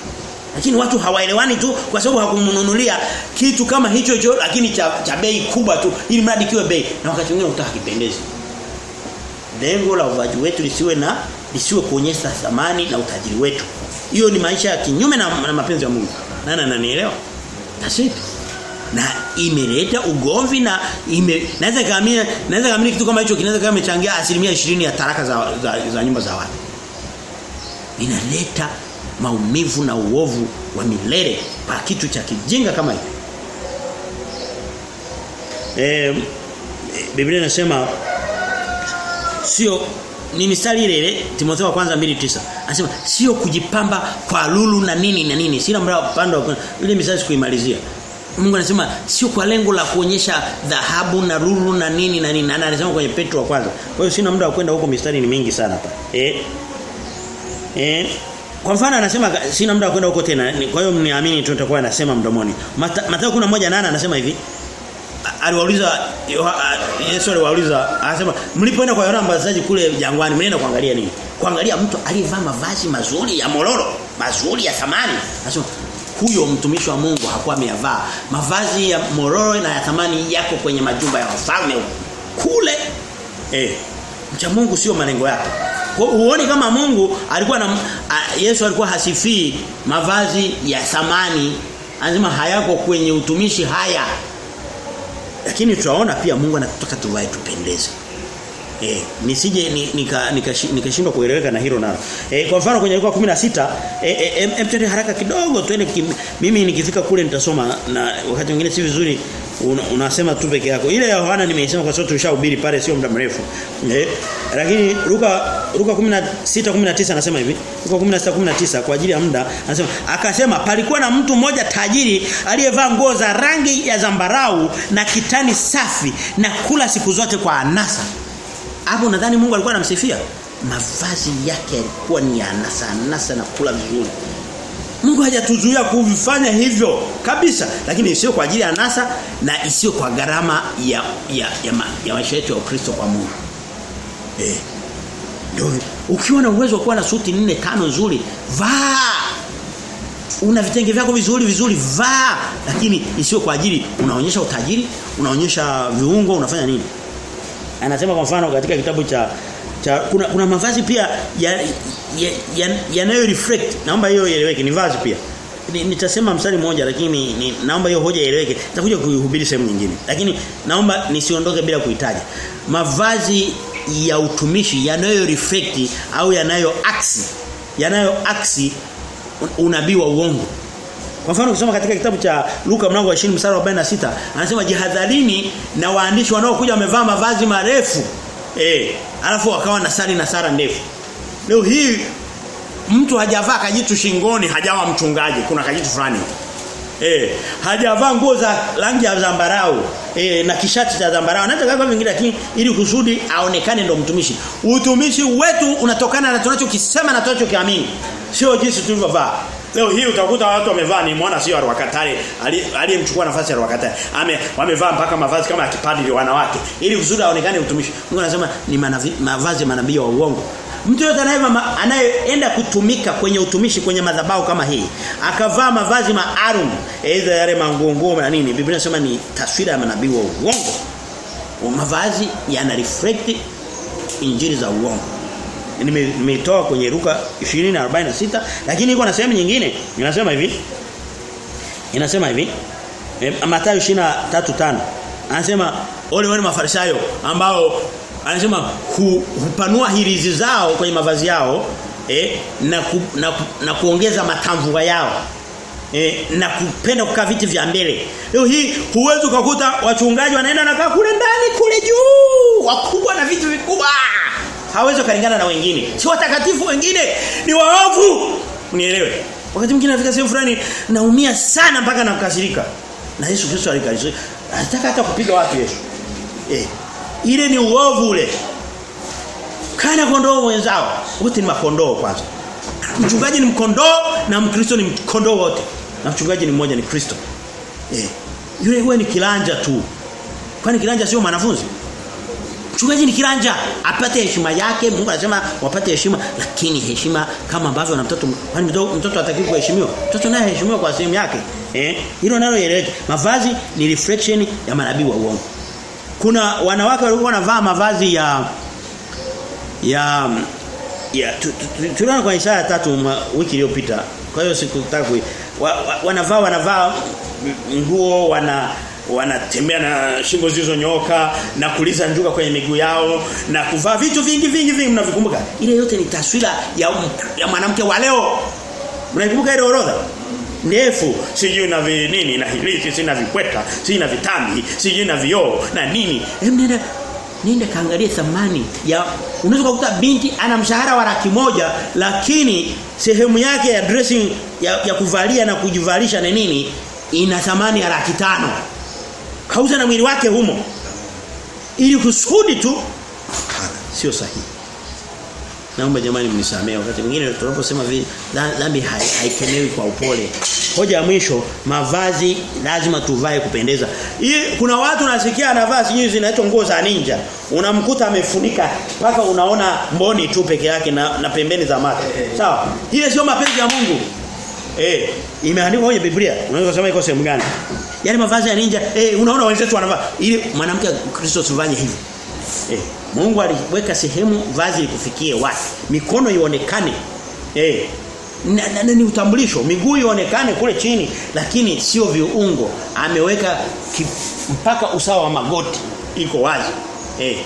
Lakini watu hawaelewani tu kwa sababu hakumnunulia kitu kama hicho hicho lakini cha, cha bei kubwa tu ili mradi kiwe bei. Na wakati mwingine utaka kipendezi. Lengo la uvaji wetu lisiwe na lisiwe kuonyesha thamani na utajiri wetu. Hiyo ni maisha ya kinyume na, na mapenzi ya Mungu. Nani ananielewa? That's na imeleta ugomvi na ime naweza kaamini naweza kaamini kitu kama hicho kinaweza kama imechangia asilimia 20 ya taraka za, za, za nyumba za watu. Inaleta maumivu na uovu wa milele kwa kitu cha kijinga kama hicho. Eh Biblia inasema sio ni mistari ile ile Timotheo wa kwanza 2:9 anasema sio kujipamba kwa lulu na nini na nini. Sina mra upande wa ile mistari kuimalizia Mungu anasema sio kwa lengo la kuonyesha dhahabu na ruru na nini na nini. Na anasema kwenye Petro wa kwanza. Kwa hiyo sina muda wa kwenda huko mistari ni mingi sana hapa. Eh? Eh? Kwa mfano anasema sina muda wa kwenda huko tena. Kwa hiyo mniamini tu nitakuwa nasema mdomoni. Mathayo kuna moja nana anasema hivi. Aliwauliza Yesu aliwauliza anasema mlipoenda kwa Yohana Mbatizaji kule jangwani mlienda kuangalia nini? Kuangalia mtu aliyevaa mavazi mazuri ya mororo, mazuri ya thamani. Anasema huyo mtumishi wa Mungu hakuwa ameyavaa. Mavazi ya mororo na ya thamani yako kwenye majumba ya wafalme kule. Eh. Mcha Mungu sio malengo yako. Uone kama Mungu alikuwa na a, Yesu alikuwa hasifii mavazi ya thamani. Anasema hayako kwenye utumishi haya lakini tunaona pia Mungu anataka tuvae tupendeze. Eh, nisije nikashindwa nika, nika, kueleweka na hilo nalo. Eh, kwa mfano kwenye Luka 16 eh, eh, em haraka kidogo twende mimi nikifika kule nitasoma na wakati mwingine si vizuri una, unasema tu peke yako. Ile ya Yohana nimeisema kwa sababu tulishahubiri pale sio muda mrefu. Eh, lakini Luka Luka 16:19 anasema hivi. Luka 16:19 kwa ajili ya muda anasema akasema palikuwa na mtu mmoja tajiri aliyevaa nguo za rangi ya zambarau na kitani safi na kula siku zote kwa anasa. Hapo nadhani Mungu alikuwa anamsifia. Mavazi yake yalikuwa ni anasa anasa na kula vizuri. Mungu hajatuzuia kuvifanya hivyo kabisa lakini sio kwa ajili ya anasa na isiyo kwa gharama ya ya ya, ma, ya maisha yetu ya Ukristo kwa Mungu. Eh. Ndio ukiwa na uwezo wa kuwa na suti nne tano nzuri vaa una vitenge vyako vizuri vizuri vaa lakini isiyo kwa ajili unaonyesha utajiri unaonyesha viungo unafanya nini anasema kwa mfano katika kitabu cha cha kuna kuna mavazi pia yanayo ya, ya reflect naomba hiyo ieleweke ni vazi pia. Nitasema mstari mmoja lakini ni, naomba hiyo hoja ieleweke. Nitakuja kuihubiri sehemu nyingine. Lakini naomba nisiondoke bila kuitaja. Mavazi ya utumishi yanayo reflect au yanayo aksi yanayo aksi unabii wa uongo kwa mfano ukisoma katika kitabu cha Luka mlango wa 20 mstari wa 46 anasema jihadharini na waandishi wanaokuja wamevaa mavazi marefu. Eh alafu wakawa na sari na sara ndefu. Leo hii mtu hajavaa kajitu shingoni hajawa mchungaji kuna kajitu fulani. Eh hajavaa nguo za rangi ya zambarau eh na kishati cha zambarau. Na hata vingine lakini ili kusudi aonekane ndo mtumishi. Utumishi wetu unatokana na tunachokisema na tunachokiamini. Sio jinsi tulivyovaa Leo hii utakuta watu wamevaa ni mwana sio Rwakatare aliyemchukua nafasi ya. Ame wamevaa mpaka mavazi kama ya kipadri wanawake ili kuzuri aonekane utumishi. Mungu anasema ni manavi, mavazi ya manabii wa uongo. Mtu yote anayeenda kutumika kwenye utumishi kwenye madhabahu kama hii akavaa mavazi maalum aidha yale mangunguo na nini Biblia inasema ni taswira ya manabii wa uongo. Mavazi yana reflect injili za uongo nimeitoa kwenye Luka 20:46 lakini iko na sehemu nyingine. Inasema hivi. Inasema hivi. E, Mathayo 23:5 anasema ole wale mafarisayo ambao anasema hu, hupanua hirizi zao kwenye mavazi yao eh, na, ku, na, na kuongeza matamvua yao eh, na kupenda kukaa viti vya mbele. Leo hii huwezi kukuta wachungaji wanaenda nakaa kule ndani kule juu wakubwa na vitu vikubwa hawezi kulingana na wengine. Si watakatifu wengine ni waovu. Unielewe. Wakati mwingine nafika sehemu fulani naumia sana mpaka nakasirika. Na Yesu Kristo alikasirika. Anataka hata kupiga watu Yesu. Eh. Ile ni uovu ule. Kana kondoo wenzao. Wote ni makondoo kwanza. Mchungaji ni mkondoo na Mkristo ni mkondoo wote. Na mchungaji ni mmoja ni Kristo. Eh. Yule huwa ni kilanja tu. Kwani kilanja sio mwanafunzi? Mchungaji ni kiranja, apate heshima yake. Mungu anasema wapate heshima, lakini heshima kama ambavyo na mtoto kwani mtoto, mtoto kuheshimiwa. Mtoto naye heshimiwa kwa sehemu yake. Eh? Hilo nalo ieleweke. Mavazi ni reflection ya manabii wa uongo. Kuna wanawake walikuwa wanavaa mavazi ya ya ya tuliona kwa Isaya tatu wiki iliyopita. Kwa hiyo sikutaka wa, wa, wanavaa wanavaa nguo wana wanatembea na shingo zilizonyoka na kuliza njuga kwenye miguu yao na kuvaa vitu vingi vingi vingi. Mnavikumbuka? Ile yote ni taswira ya, ya mwanamke wa leo. Mnaikumbuka ile orodha? Ndefu. Sijui na vi, nini na hiliki sina vikweta sijui na vitambi sijui na vioo na nini. Nenda nenda kaangalie thamani ya unaweza kukuta binti ana mshahara wa laki moja lakini sehemu yake ya dressing ya, ya kuvalia na kujivalisha na nini? Ina thamani ya laki tano kauza na mwili wake humo. Ili kusudi tu sio sahihi. Naomba jamani mnisamee wakati mwingine tunaposema dhambi haikemewi kwa upole. Hoja ya mwisho mavazi lazima tuvae kupendeza. Hii kuna watu nasikia anavaa sijui zinaitwa nguo za ninja. Unamkuta amefunika mpaka unaona mboni tu peke yake na, na pembeni za macho. Sawa? Ile sio mapenzi ya Mungu eh imeandikwa kwenye Biblia. Unaweza kusema iko sehemu gani? Yale mavazi ya ninja. Eh unaona wenzetu wanavaa. Ili mwanamke Kristo sivanye hivi. Eh Mungu aliweka sehemu vazi likufikie watu. Mikono ionekane. Eh na, na, ni utambulisho. Miguu ionekane kule chini lakini sio viungo. Ameweka mpaka usawa wa magoti. Iko wazi. Eh